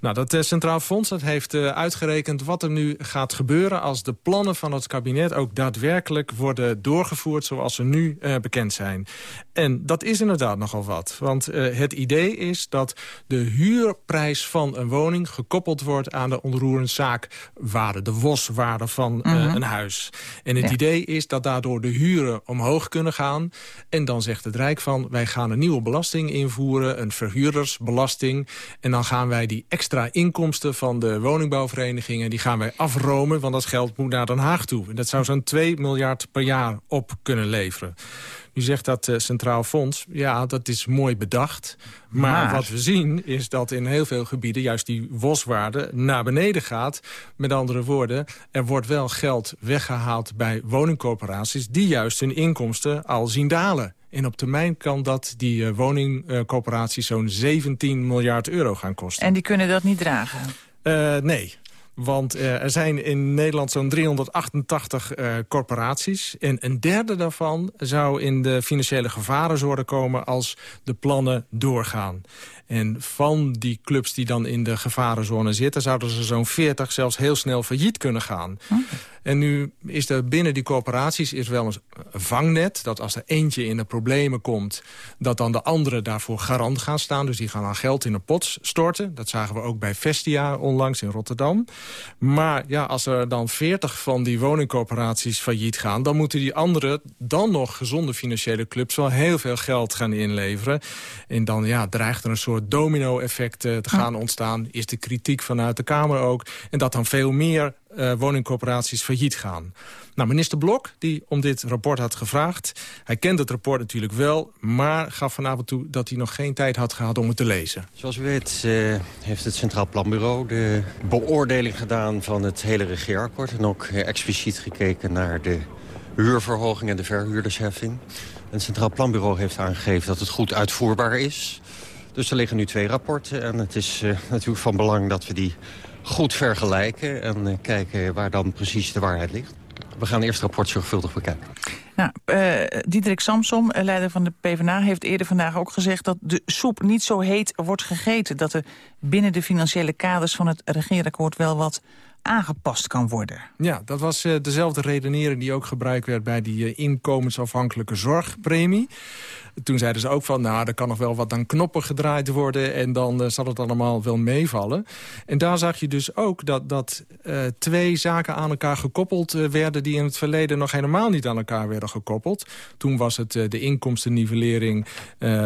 Nou, dat Centraal Fonds dat heeft uitgerekend wat er nu gaat gebeuren... als de plannen van het kabinet ook daadwerkelijk worden doorgevoerd... zoals ze nu bekend zijn. En dat is inderdaad nogal wat. Want uh, het idee is dat de huurprijs van een woning... gekoppeld wordt aan de onroerend zaakwaarde, de WOS-waarde van uh, mm -hmm. een huis. En het ja. idee is dat daardoor de huren omhoog kunnen gaan. En dan zegt het Rijk van, wij gaan een nieuwe belasting invoeren... een verhuurdersbelasting. En dan gaan wij die extra inkomsten van de woningbouwverenigingen... die gaan wij afromen, want dat geld moet naar Den Haag toe. En dat zou zo'n 2 miljard per jaar op kunnen leveren. Nu zegt dat uh, Centraal Fonds, ja, dat is mooi bedacht. Maar, maar, wat we zien is dat in heel veel gebieden juist die WOS-waarde naar beneden gaat. Met andere woorden, er wordt wel geld weggehaald bij woningcorporaties... die juist hun inkomsten al zien dalen. En op termijn kan dat die uh, woningcorporaties zo'n 17 miljard euro gaan kosten. En die kunnen dat niet dragen? Uh, nee. Want uh, er zijn in Nederland zo'n 388 uh, corporaties. En een derde daarvan zou in de financiële gevarenzorg komen als de plannen doorgaan. En van die clubs die dan in de gevarenzone zitten... zouden ze zo'n 40 zelfs heel snel failliet kunnen gaan. Hm. En nu is er binnen die corporaties is wel een vangnet... dat als er eentje in de problemen komt... dat dan de anderen daarvoor garant gaan staan. Dus die gaan dan geld in een pot storten. Dat zagen we ook bij Vestia onlangs in Rotterdam. Maar ja, als er dan 40 van die woningcorporaties failliet gaan... dan moeten die anderen, dan nog gezonde financiële clubs... wel heel veel geld gaan inleveren. En dan ja, dreigt er een soort domino-effect te gaan ontstaan. Is de kritiek vanuit de Kamer ook. En dat dan veel meer uh, woningcorporaties failliet gaan. Nou, minister Blok, die om dit rapport had gevraagd... hij kent het rapport natuurlijk wel, maar gaf vanavond toe... dat hij nog geen tijd had gehad om het te lezen. Zoals u weet uh, heeft het Centraal Planbureau de beoordeling gedaan... van het hele regeerakkoord en ook uh, expliciet gekeken naar de huurverhoging en de verhuurdersheffing. Het Centraal Planbureau heeft aangegeven dat het goed uitvoerbaar is. Dus er liggen nu twee rapporten en het is natuurlijk van belang dat we die goed vergelijken en uh, kijken waar dan precies de waarheid ligt. We gaan eerst het rapport zorgvuldig bekijken. Nou, uh, Diederik Samsom, eh, leider van de PvdA, heeft eerder vandaag ook gezegd... dat de soep niet zo heet wordt gegeten. Dat er binnen de financiële kaders van het regeerakkoord wel wat aangepast kan worden. Ja, dat was uh, dezelfde redenering die ook gebruikt werd... bij die uh, inkomensafhankelijke zorgpremie. Toen zeiden ze ook van, nou, er kan nog wel wat aan knoppen gedraaid worden... en dan uh, zal het allemaal wel meevallen. En daar zag je dus ook dat, dat twee zaken aan elkaar gekoppeld werden... die in het verleden nog helemaal niet aan elkaar werden gekoppeld. Toen was het de inkomstennivellering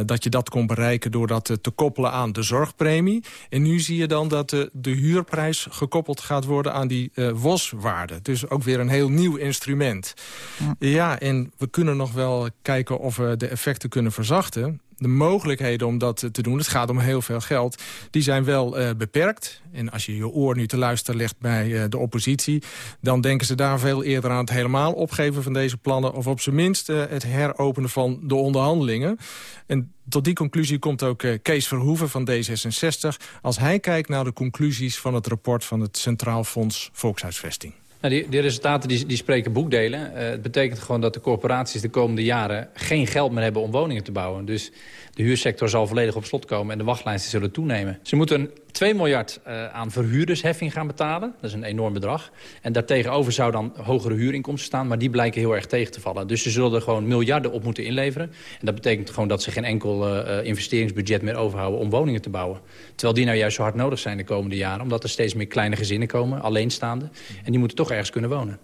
dat je dat kon bereiken... door dat te koppelen aan de zorgpremie. En nu zie je dan dat de huurprijs gekoppeld gaat worden aan die WOS-waarde. Dus ook weer een heel nieuw instrument. Ja. ja, en we kunnen nog wel kijken of we de effecten kunnen verzachten. De mogelijkheden om dat te doen, het gaat om heel veel geld... die zijn wel uh, beperkt. En als je je oor nu te luisteren legt bij uh, de oppositie... dan denken ze daar veel eerder aan het helemaal opgeven van deze plannen... of op zijn minst het heropenen van de onderhandelingen. En tot die conclusie komt ook Kees Verhoeven van D66... als hij kijkt naar de conclusies van het rapport van het Centraal Fonds Volkshuisvesting. Nou, die, resultaten die, die spreken boekdelen. Uh, het betekent gewoon dat de corporaties de komende jaren geen geld meer hebben om woningen te bouwen. Dus de huursector zal volledig op slot komen en de wachtlijsten zullen toenemen. Ze moeten 2 miljard uh, aan verhuurdersheffing gaan betalen. Dat is een enorm bedrag. En daartegenover zou dan hogere huurinkomsten staan... maar die blijken heel erg tegen te vallen. Dus ze zullen er gewoon miljarden op moeten inleveren. En dat betekent gewoon dat ze geen enkel uh, investeringsbudget meer overhouden... om woningen te bouwen. Terwijl die nou juist zo hard nodig zijn de komende jaren. Omdat er steeds meer kleine gezinnen komen, alleenstaande. En die moeten toch ergens kunnen wonen.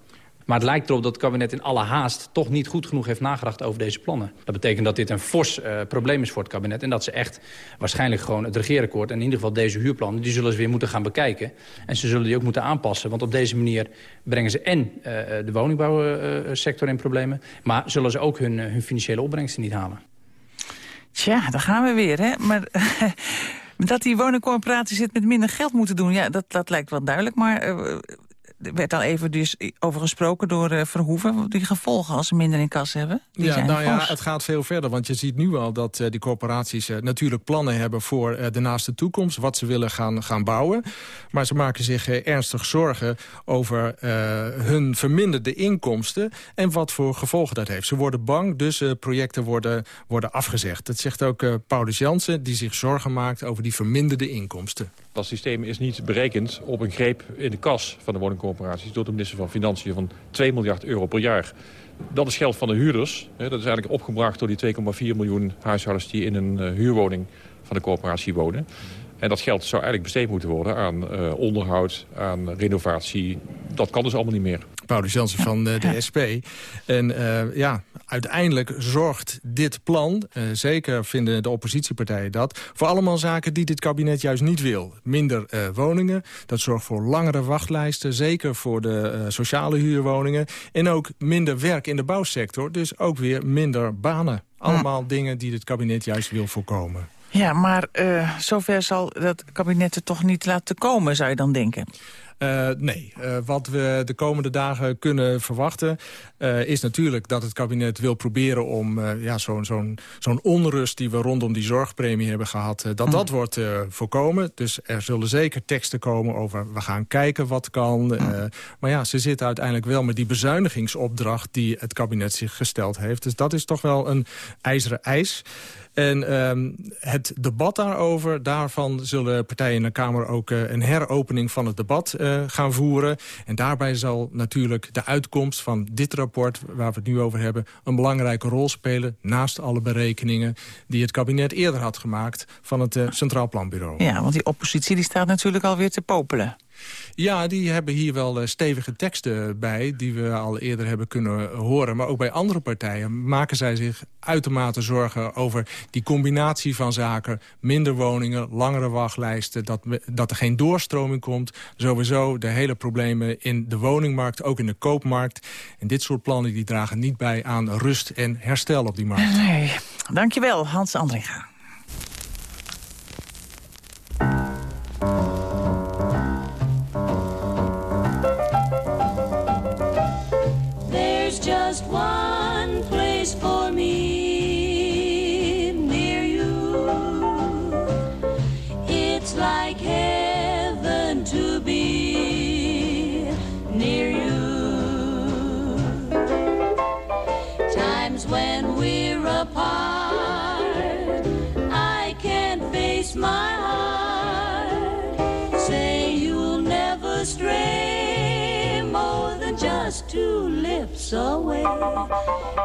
Maar het lijkt erop dat het kabinet in alle haast toch niet goed genoeg heeft nagedacht over deze plannen. Dat betekent dat dit een fors uh, probleem is voor het kabinet. En dat ze echt waarschijnlijk gewoon het regeerakkoord en in ieder geval deze huurplannen, die zullen ze weer moeten gaan bekijken. En ze zullen die ook moeten aanpassen. Want op deze manier brengen ze en uh, de woningbouwsector in problemen. Maar zullen ze ook hun, hun financiële opbrengsten niet halen. Tja, daar gaan we weer, hè. Maar <laughs> dat die woningcorporaties het met minder geld moeten doen... ja, dat, dat lijkt wel duidelijk. Maar werd al even dus over gesproken door uh, Verhoeven. Die gevolgen als ze minder in kas hebben. Die ja, zijn nou ja, het gaat veel verder. Want je ziet nu al dat uh, die corporaties uh, natuurlijk plannen hebben... voor de naaste toekomst, wat ze willen gaan, gaan bouwen. Maar ze maken zich ernstig zorgen over hun verminderde inkomsten... en wat voor gevolgen dat heeft. Ze worden bang, dus projecten worden, worden afgezegd. Dat zegt ook Paulus Jansen, die zich zorgen maakt... over die verminderde inkomsten. Dat systeem is niet berekend op een greep in de kas van de woningcorporaties... door de minister van Financiën van 2 miljard euro per jaar. Dat is geld van de huurders. Dat is eigenlijk opgebracht door die 2,4 miljoen huishoudens... die in een uh, huurwoning van de corporatie wonen. En dat geld zou eigenlijk besteed moeten worden aan uh, onderhoud, aan renovatie. Dat kan dus allemaal niet meer. Paulus Jansen van de, de SP. En uh, ja, uiteindelijk zorgt dit plan, uh, zeker vinden de oppositiepartijen dat... voor allemaal zaken die dit kabinet juist niet wil. Minder uh, woningen, dat zorgt voor langere wachtlijsten... zeker voor de sociale huurwoningen. En ook minder werk in de bouwsector, dus ook weer minder banen. Allemaal dingen die dit kabinet juist wil voorkomen. Ja, maar uh, zover zal dat kabinet er toch niet laten komen, zou je dan denken? Uh, nee, uh, wat we de komende dagen kunnen verwachten... Uh, is natuurlijk dat het kabinet wil proberen om ja, zo'n zo'n zo'n onrust... die we rondom die zorgpremie hebben gehad, dat mm. dat wordt voorkomen. Dus er zullen zeker teksten komen over we gaan kijken wat kan. Mm. maar ja, ze zitten uiteindelijk wel met die bezuinigingsopdracht... die het kabinet zich gesteld heeft. Dus dat is toch wel een ijzeren ijs. En um, het debat daarover, daarvan zullen partijen in de Kamer ook uh, een heropening van het debat uh, gaan voeren. En daarbij zal natuurlijk de uitkomst van dit rapport, waar we het nu over hebben, een belangrijke rol spelen. Naast alle berekeningen die het kabinet eerder had gemaakt van het uh, Centraal Planbureau. Ja, want die oppositie die staat natuurlijk alweer te popelen. Ja, die hebben hier wel stevige teksten bij... die we al eerder hebben kunnen horen. Maar ook bij andere partijen maken zij zich uitermate zorgen... over die combinatie van zaken. Minder woningen, langere wachtlijsten, dat, dat er geen doorstroming komt. Sowieso de hele problemen in de woningmarkt, ook in de koopmarkt. En dit soort plannen die dragen niet bij aan rust en herstel op die markt. Nee. Dankjewel, Hans Andringa. Away.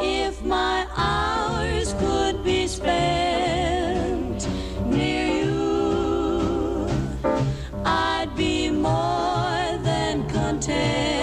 If my hours could be spent near you, I'd be more than content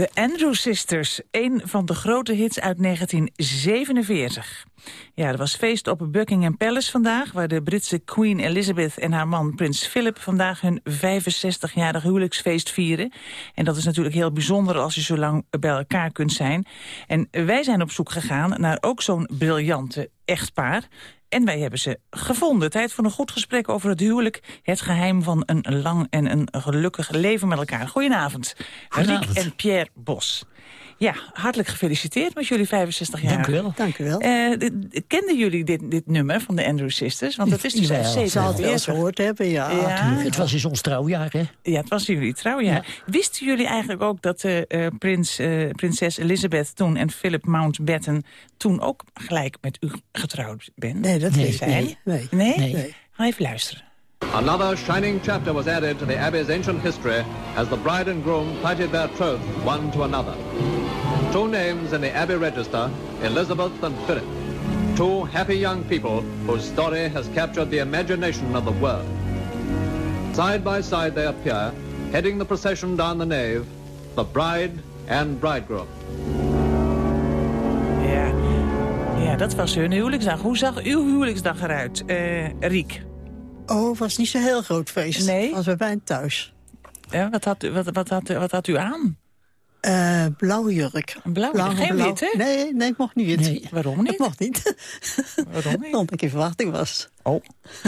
De Andrew Sisters, een van de grote hits uit 1947. Ja, er was feest op Buckingham Palace vandaag... waar de Britse Queen Elizabeth en haar man Prins Philip... vandaag hun 65-jarig huwelijksfeest vieren. En dat is natuurlijk heel bijzonder als je zo lang bij elkaar kunt zijn. En wij zijn op zoek gegaan naar ook zo'n briljante echtpaar... En wij hebben ze gevonden. Tijd voor een goed gesprek over het huwelijk. Het geheim van een lang en een gelukkig leven met elkaar. Goedenavond. Goedenavond. En Pierre Bos. Ja, hartelijk gefeliciteerd met jullie 65 jaar. Dank u wel. Dank u wel. Eh, dit- kenden jullie dit, dit nummer van de Andrew Sisters? Want het is dus. 47. Zal het eens gehoord hebben, ja. Het was dus ons trouwjaar, hè? Ja, het was jullie trouwjaar. Wisten jullie eigenlijk ook dat eh, eh, prins, eh, prinses Elizabeth toen en Philip Mountbatten toen ook gelijk met u getrouwd bent? Nee, dat nee, zij? niet. Nee. Nee? Nee. Ga even luisteren. Another shining chapter was added to the Abbey's ancient history as the bride and groom plighted their troth one to another. Two names in the Abbey register, Elizabeth and Philip. Two happy young people whose story has captured the imagination of the world. Side by side they appear, heading the procession down the nave, the bride and bridegroom. Ja. ja, dat was hun huwelijksdag. Hoe zag uw huwelijksdag eruit, eh, Riek? Oh, het was niet zo'n heel groot feest. Nee? Als we bij een thuis. Ja, wat, had, u- wat, wat, had, wat had u aan? Eh blauwe jurk. Een blauwe geen blauw- wit, hè? Nee, nee, ik mocht niet wit. Nee. Waarom niet? Dat mocht niet. Waarom niet? Omdat ik in verwachting was. Oh.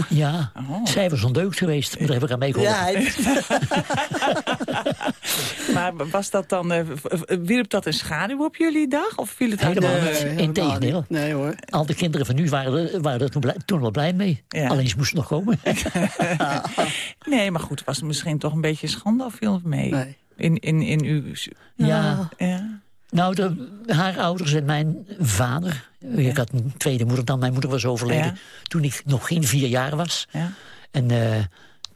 Ja, Oh. zij was ondeugd geweest. Maar daar heb ik aan meegeholpen. Ja, hij- <laughs> Maar was dat dan, eh, v- wierp dat een schaduw op jullie dag? Of viel het Helemaal niet. Integendeel. Nee hoor. Al de kinderen van nu waren er, waren er toen, blij, toen wel blij mee. Ja. Alleen ze moesten nog komen. <laughs> <laughs> Nee, maar goed, was het misschien toch een beetje schande of viel het mee? Nee. In, in, in uw... ja. Ja. Nou, de, haar ouders en mijn vader. Ik had een tweede moeder dan. Mijn moeder was overleden toen ik nog geen vier jaar was. Ja. En eh,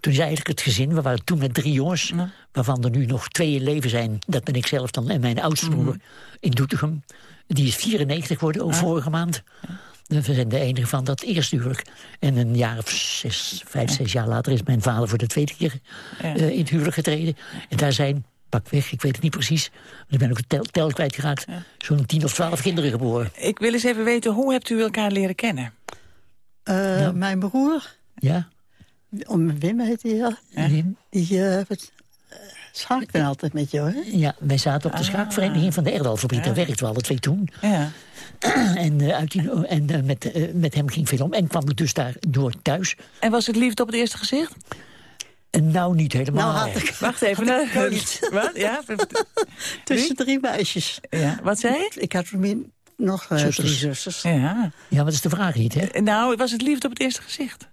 toen is eigenlijk het gezin. We waren toen met drie jongens. Ja. Waarvan er nu nog twee in leven zijn. Dat ben ik zelf dan. En mijn oudste Mhm. broer in Doetinchem. Die is 94 geworden, ook vorige maand. We zijn de enige van dat eerste huwelijk. En een jaar of zes, vijf, zes jaar later is mijn vader voor de tweede keer Ja. eh, in het huwelijk getreden. En daar zijn, pak weg, ik weet het niet precies. Maar ik ben ook tel, tel kwijtgeraakt. Zo'n tien of twaalf kinderen geboren. Ik wil eens even weten, hoe hebt u elkaar leren kennen? Eh, Mijn broer, Ja, om Wim heet hij, ja. Wim? die eh, wat, eh, schaakte altijd met jou, hè? Ja, wij zaten op de schaakvereniging van de Erdalfabriek. Daar werkten we alle twee toen. Ja. <clears throat> en eh, uit die, en eh, met, eh, met hem ging veel om. En kwam ik dus daar door thuis. En was het liefde op het eerste gezicht? En nou niet helemaal. Nou had ik, Wacht even. had nou, ik ook niet. <laughs> Wat? Ja? Tussen drie meisjes. ja. Wat zei je? Ik had min- nog Zusters. drie zusters. Ja. Ja, maar dat is de vraag niet, hè? Nou, was het liefde op het eerste gezicht?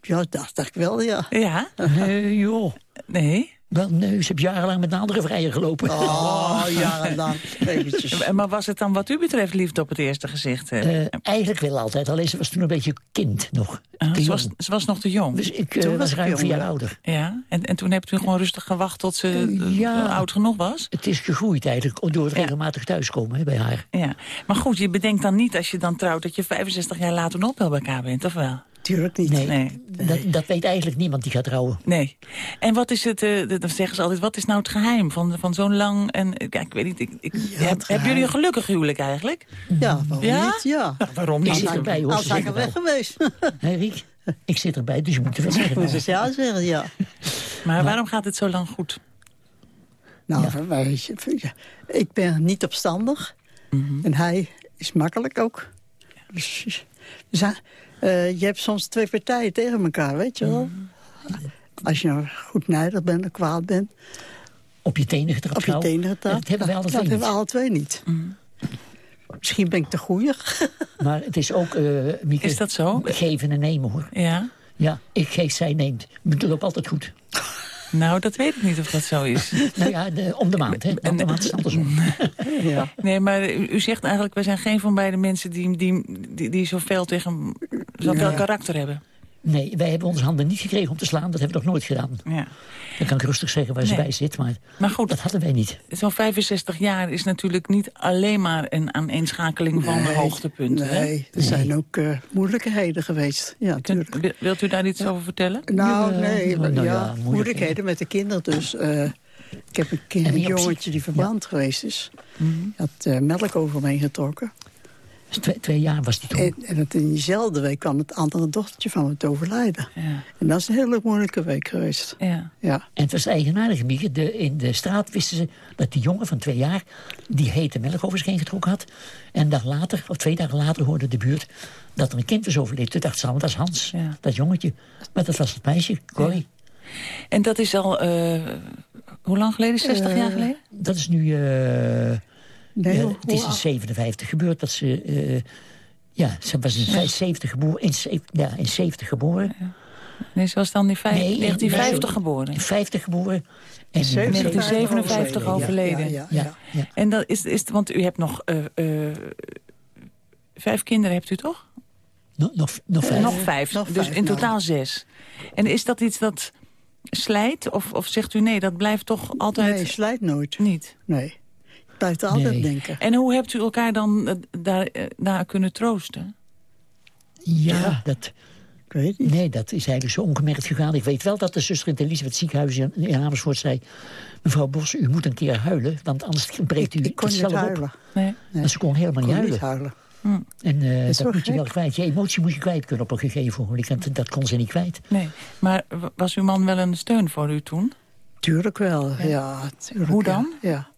Ja, dat dacht ik wel, ja. Ja? Nee, joh. Nee? Wel, nee, ze heb jarenlang met een andere vrijer gelopen. Oh, <laughs> jarenlang. Eventjes. Maar was het dan wat u betreft liefde op het eerste gezicht? eh? Eh, eigenlijk wel altijd. Alleen ze was toen een beetje kind nog. Ah, ze, was, ze was nog te jong. Dus ik eh, Toen was was ruim vier jaar ja. ouder. Ja, en, en toen hebt u gewoon rustig gewacht tot ze eh, ja. oud genoeg was? Het is gegroeid eigenlijk door het regelmatig thuiskomen hè, bij haar. Ja, maar goed, je bedenkt dan niet als je dan trouwt... dat je 65 jaar later nog bij elkaar bent, of wel? Tuurlijk niet. Nee, Nee. Dat, dat weet eigenlijk niemand die gaat trouwen. Nee. En wat is het, eh, dan zeggen ze altijd, wat is nou het geheim van, van zo'n lang... En, ja, ik weet niet, ik, ik, heb, hebben jullie een gelukkig huwelijk eigenlijk? Ja, waarom Ja? niet? Ja. waarom Ik niet? zit erbij hoor, ze hij zeggen weg geweest. <laughs> Hé Riek? Ik zit erbij, dus je moet er wel zeggen. <laughs> Moet ja zeggen, ja. Maar waarom gaat het zo lang goed? Nou, je, ik ben niet opstandig. En hij is makkelijk ook. Dus, dus eh, je hebt soms twee partijen tegen elkaar, weet je wel. Als je nou goed nijdig bent of kwaad bent. Op je tenen getrapt Op je tenen getrapt. Dat hebben we alle Dat twee hebben niet. we alle twee niet. Misschien ben ik te goeie. <laughs> Maar het is ook, eh Mieke, Is dat zo? geven en nemen, hoor. Ja. Ja, ik geef, zij neemt. Het loopt altijd goed. <laughs> Nou, dat weet ik niet of dat zo is. <laughs> nou ja, de, om de maand, hè. Om de maand is het andersom. ja. Nee, maar u, zegt eigenlijk, wij zijn geen van beide mensen die, die, die, die zoveel tegen zoveel Ja. karakter hebben. Nee, wij hebben onze handen niet gekregen om te slaan. Dat hebben we nog nooit gedaan. Ja. Dan kan ik rustig zeggen waar ze bij zit. Maar, Maar goed, dat hadden wij niet. Zo'n 65 jaar is natuurlijk niet alleen maar een aaneenschakeling van de Nee, hoogtepunten. hè? Nee, er zijn ook eh, moeilijkheden geweest. Ja, Wilt u daar iets over vertellen? Nou, Ja, nee, nou ja, ja, moeilijkheden. moeilijkheden. met de kinderen dus. eh, ik heb een, kind, En een jongetje die verbrand geweest is. Die had eh, melk over me heen getrokken. Dus twee, twee jaar was die toen. En, en in diezelfde week kwam het andere dochtertje van me te overlijden. Ja. En dat is een hele moeilijke week geweest. Ja. Ja. En het was eigenaardig, Mieke. De, in de straat wisten ze dat die jongen van twee jaar... die hete melk over zich heen getrokken had. En een dag later, of twee dagen later, hoorde de buurt... dat er een kind was overleden. Toen dacht ze allemaal, dat is Hans, Ja. dat jongetje. Maar dat was het meisje, Corrie. En dat is al, eh, hoe lang geleden? 60 jaar geleden? Dat is nu... eh, Nee, ja, hoe- het is in 57 gebeurd dat ze... eh, ja, ze was in 75 geboren. In, zev- ja, in 70 geboren. Nee, ze was dan in vijf- Nee, 1950 nee, geboren. In 50 geboren. En in 1957 ja. overleden. Ja, ja, ja. En dat is, is want u hebt nog eh, eh, vijf kinderen, hebt u toch? Nog, nog, nog vijf. Nog vijf, Nog dus vijf, in nou. totaal zes. En is dat iets dat slijt? Of, of zegt u nee, dat blijft toch altijd Nee, slijt nooit. niet? Nee. Er altijd Nee. denken. En hoe hebt u elkaar dan eh, daar, daar kunnen troosten? Ja, dat... Ik weet niet. Nee, dat is eigenlijk zo ongemerkt gegaan. Ik weet wel dat de zuster in het Elisabeth ziekenhuis in, in Amersfoort zei... mevrouw Bos, u moet een keer huilen, want anders breekt u Ik, ik kon het niet zelf huilen. op. Nee. Maar ze kon helemaal niet huilen. niet huilen. En eh, dat, moet je wel kwijt. Je emotie moet je kwijt kunnen op een gegeven moment. En dat kon ze niet kwijt. nee. Maar was uw man wel een steun voor u toen? Tuurlijk wel, ja. tuurlijk, Hoe ja. dan? Ja.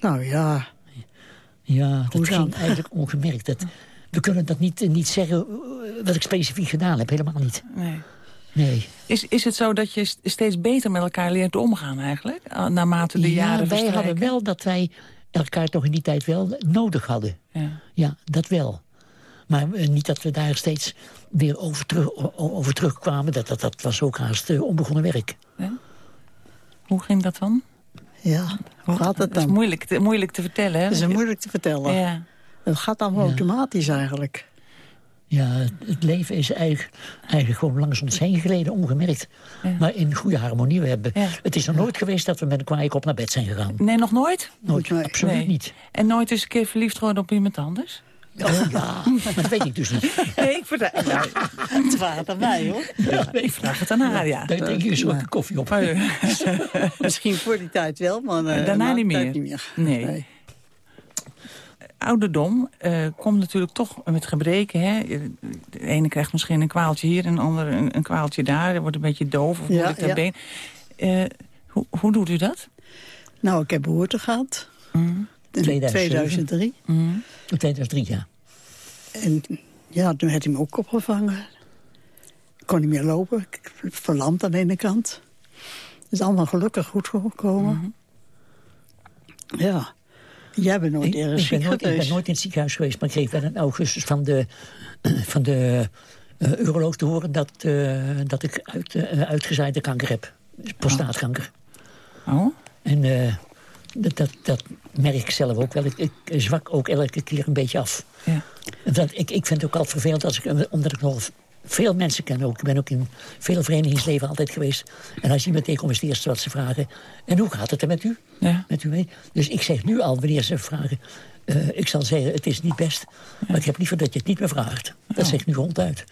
Nou ja, Ja, dat ging <laughs> eigenlijk ongemerkt. Dat, we kunnen dat niet, eh, niet zeggen eh, wat ik specifiek gedaan heb. Helemaal niet. Nee. Nee. Is, is het zo dat je st- steeds beter met elkaar leert omgaan eigenlijk? Ah, Naarmate de ja, jaren wij verstrijken? hadden wel dat wij elkaar toch in die tijd wel nodig hadden. Ja. Ja, dat wel. Maar eh, niet dat we daar steeds weer over, terug, over terugkwamen. Dat, dat, dat was ook haast eh, onbegonnen werk. Hoe ging dat dan? Ja. Hoe gaat het Dat is dan? moeilijk te, moeilijk te vertellen. hè? Dat is moeilijk te vertellen. Ja. Het gaat allemaal Ja. automatisch eigenlijk. Ja, het- het leven is eigenlijk, eigenlijk gewoon langs ons heen geleden, ongemerkt. Ja. Maar in goede harmonie. We hebben, Ja. Het is nog nooit geweest dat we met een kop naar bed zijn gegaan. Nee, nog nooit? Nooit, Nee. absoluut Nee. niet. En nooit eens een keer verliefd geworden op iemand anders? Oh ja, maar dat weet ik dus niet. Nee, ik vertel... Het waren aan mij, hoor. Ja, <laughs> ik vraag het aan haar, ja. Daar drink je een slokje koffie op. <laughs> Misschien voor die tijd wel, maar eh, Daarna na niet meer. niet meer. Nee. Ouderdom eh, komt natuurlijk toch met gebreken. Hè? De ene krijgt misschien een kwaaltje hier, en de andere een, een kwaaltje daar. Er wordt een beetje doof of Ja, ja. been. Eh, hoe, hoe doet u dat? Nou, ik heb behoorte gehad. In 2007. 2003. Mm. In 2003, ja. En ja, toen had hij me ook opgevangen. Ik kon niet meer lopen. Ik verlamd aan de ene kant. Het is allemaal gelukkig goed gekomen. Ja. Jij bent nooit Ik, ergens ik, ben ziek nooit, ik ben nooit in het ziekenhuis geweest, maar ik kreeg wel in augustus van de, <clears throat> van de eh, uroloog te horen dat, eh, dat ik uit, eh, uitgezaaide kanker heb. Prostaatkanker. Oh? En eh, dat, dat, dat merk ik zelf ook wel. Ik, ik zwak ook elke keer een beetje af. Ja. Ik, ik vind het ook altijd vervelend, als ik, omdat ik nog veel mensen ken. Ook. Ik ben ook in veel verenigingsleven altijd geweest. En als je iemand tegenkomt, is het eerste wat ze vragen... en hoe gaat het er met u? Ja. Met u mee? Dus ik zeg nu al, wanneer ze vragen... eh, ik zal zeggen, het is niet best. Maar ik heb liever dat je het niet meer vraagt. Dat zeg ik nu ronduit.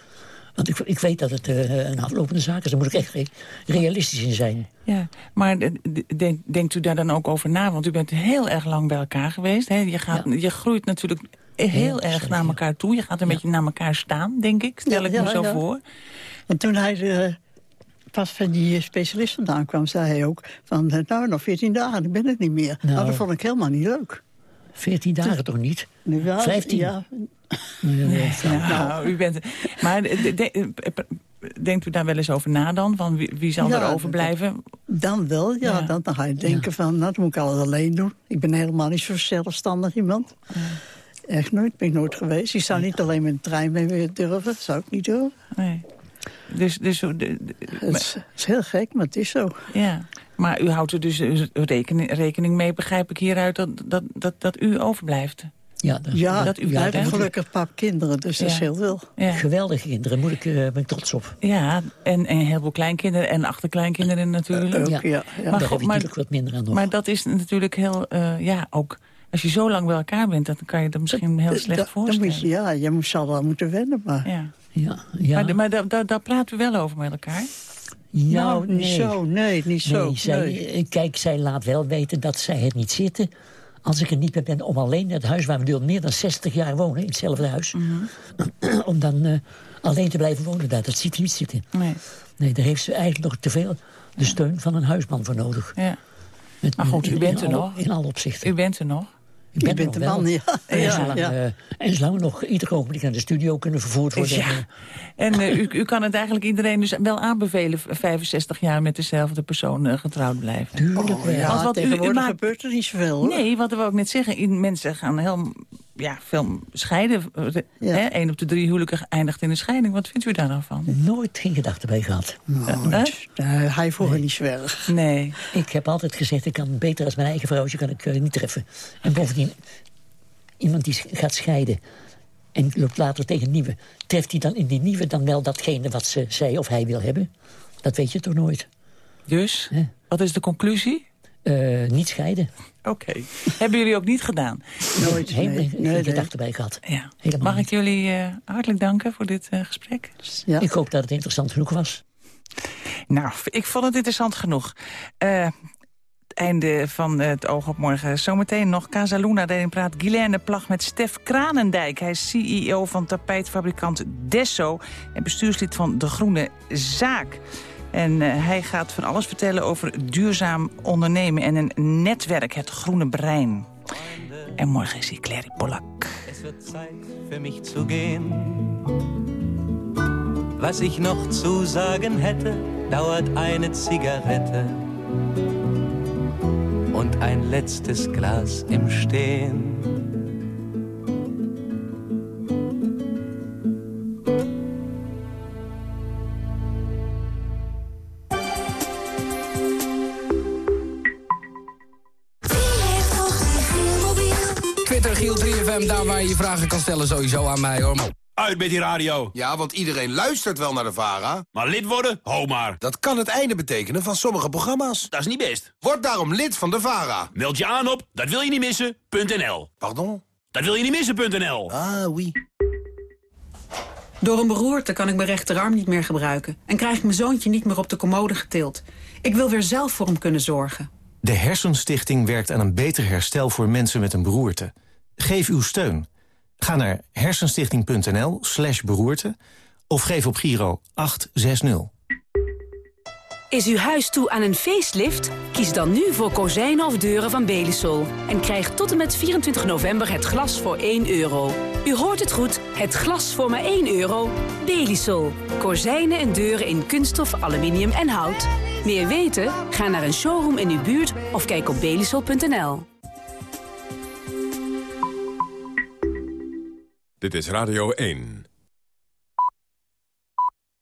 Want ik, ik weet dat het eh, een aflopende zaak is. Daar moet ik echt re- realistisch in zijn. Ja, maar de- de- denk- denkt u daar dan ook over na? Want u bent heel erg lang bij elkaar geweest. Hè? Je, gaat, je groeit natuurlijk heel erg naar elkaar toe. Je gaat een beetje naar elkaar staan, denk ik. Stel ik me zo voor. Want toen hij eh, pas van die specialist vandaan kwam... zei hij ook van, eh, nou, nog 14 dagen, dan ben ik niet meer. Nou, Nou. dat vond ik helemaal niet leuk. 14 dagen toch niet? Nu wel, 15. Ja, Nee, <laughs> Nou, u bent... Maar de- de- denkt u daar wel eens over na dan? Van wie, wie zal Ja, er overblijven? Dan wel, ja. Ja. Dan, dan ga je denken van, nou, dat moet ik alles alleen doen. Ik ben helemaal niet zo zelfstandig iemand. Echt nooit, ben ik nooit geweest. Ik zou niet alleen met de trein mee weer durven. Dat zou ik niet durven. Nee. Dus, dus de- de- Het is, het is heel gek, maar het is zo. ja. Maar u houdt er dus rekening, rekening mee, begrijp ik hieruit, dat, dat, dat, dat u overblijft. Ja, dat, Ja, dat u gelukkig een paar kinderen, dus dat is heel veel. Ja. Geweldige kinderen, moet ik, eh, ben ik trots op. Ja, en, en heel veel kleinkinderen en achterkleinkinderen natuurlijk. Ook, Ja. ja. ja. Daar Maar maar- wat minder aan nog. Maar dat is natuurlijk heel, eh, ja, ook... Als je zo lang bij elkaar bent, dan kan je dat misschien heel Da- slecht dan voorstellen. moet je, ja, je moet- zal wel moeten wennen, maar... Ja. ja, ja. Maar, maar daar praten we wel over met elkaar. Ja, nou, niet nee. zo, nee, niet zo. Nee, zij, nee. eh, kijk, zij laat wel weten dat zij het niet zitten. Als ik er niet meer ben om alleen het huis waar we nu al meer dan 60 jaar wonen... in hetzelfde huis, Mhm. om dan eh, alleen te blijven wonen daar. Dat ziet ze niet zitten. Nee. Nee, daar heeft ze eigenlijk nog te veel de steun van een huisman voor nodig. Ja. Met- Maar goed, u bent er nog. In alle opzichten. U bent er nog. Ik Je ben bent de man, wel. ja. En, zolang, ja. eh, en zolang we nog ieder ogenblik naar de studio kunnen vervoerd worden. Ja. en, En eh, u, u kan het eigenlijk iedereen dus wel aanbevelen... 65 jaar met dezelfde persoon eh, getrouwd blijven. Tuurlijk. Ja, Want wat u- maakt- gebeurt er niet zoveel, hoor. Nee, wat wil ik net zeggen. Mensen gaan heel ja, veel scheiden. eh, Ja. Hè? Eén op de drie huwelijken eindigt in een scheiding. Wat vindt u daar dan van? Nooit geen gedachte bij gehad. Nou, nee, hij vroeger niet zo erg. Nee. Ik heb altijd gezegd, ik kan beter als mijn eigen vrouwtje kan ik eh, niet treffen. En bovendien, iemand die gaat scheiden en loopt later tegen een nieuwe... treft hij dan in die nieuwe dan wel datgene wat ze, zij of hij wil hebben? Dat weet je toch nooit? Dus, Hè? wat is de conclusie? Eh, niet scheiden. Oké. Hebben jullie ook niet gedaan? Nooit, Geen, nee. nee, nee. gedachte bij gehad. Ja. Helemaal Mag ik jullie eh, hartelijk danken voor dit eh, gesprek? Ja. Ik hoop dat het interessant genoeg was. Nou, ik vond het interessant genoeg. Eh, het einde van het Oog op Morgen. Zometeen nog Casaluna. Daarin praat Guilaine Plag met Stef Kranendijk. Hij is CEO van tapijtfabrikant Desso... en bestuurslid van De Groene Zaak. En eh, hij gaat van alles vertellen over duurzaam ondernemen... en een netwerk, het Groene Brein. En morgen is hier Clary Polak. Es wird Zeit für mich zu gehen. Was ich noch zu sagen hätte, dauert eine Zigarette und ein letztes Glas im Stehen. 3FM, daar waar je je vragen kan stellen sowieso aan mij hoor. Uit met die radio. Ja, want iedereen luistert wel naar de VARA. Maar lid worden? Ho maar. Dat kan het einde betekenen van sommige programma's. Dat is niet best. Word daarom lid van de VARA. Meld je aan op dat wil je niet missen.nl. Pardon? Dat wil je niet missen.nl. Ah, oui. Door een beroerte kan ik mijn rechterarm niet meer gebruiken... en krijg ik mijn zoontje niet meer op de commode getild. Ik wil weer zelf voor hem kunnen zorgen. De Hersenstichting werkt aan een beter herstel voor mensen met een beroerte. Geef uw steun. Ga naar hersenstichting.nl slash beroerte of geef op Giro 860. Is uw huis toe aan een facelift? Kies dan nu voor kozijnen of deuren van Belisol. En krijg tot en met 24 november het glas voor 1 euro. U hoort het goed, het glas voor maar 1 euro. Belisol. Kozijnen en deuren in kunststof, aluminium en hout. Meer weten? Ga naar een showroom in uw buurt of kijk op belisol.nl. Dit is Radio 1.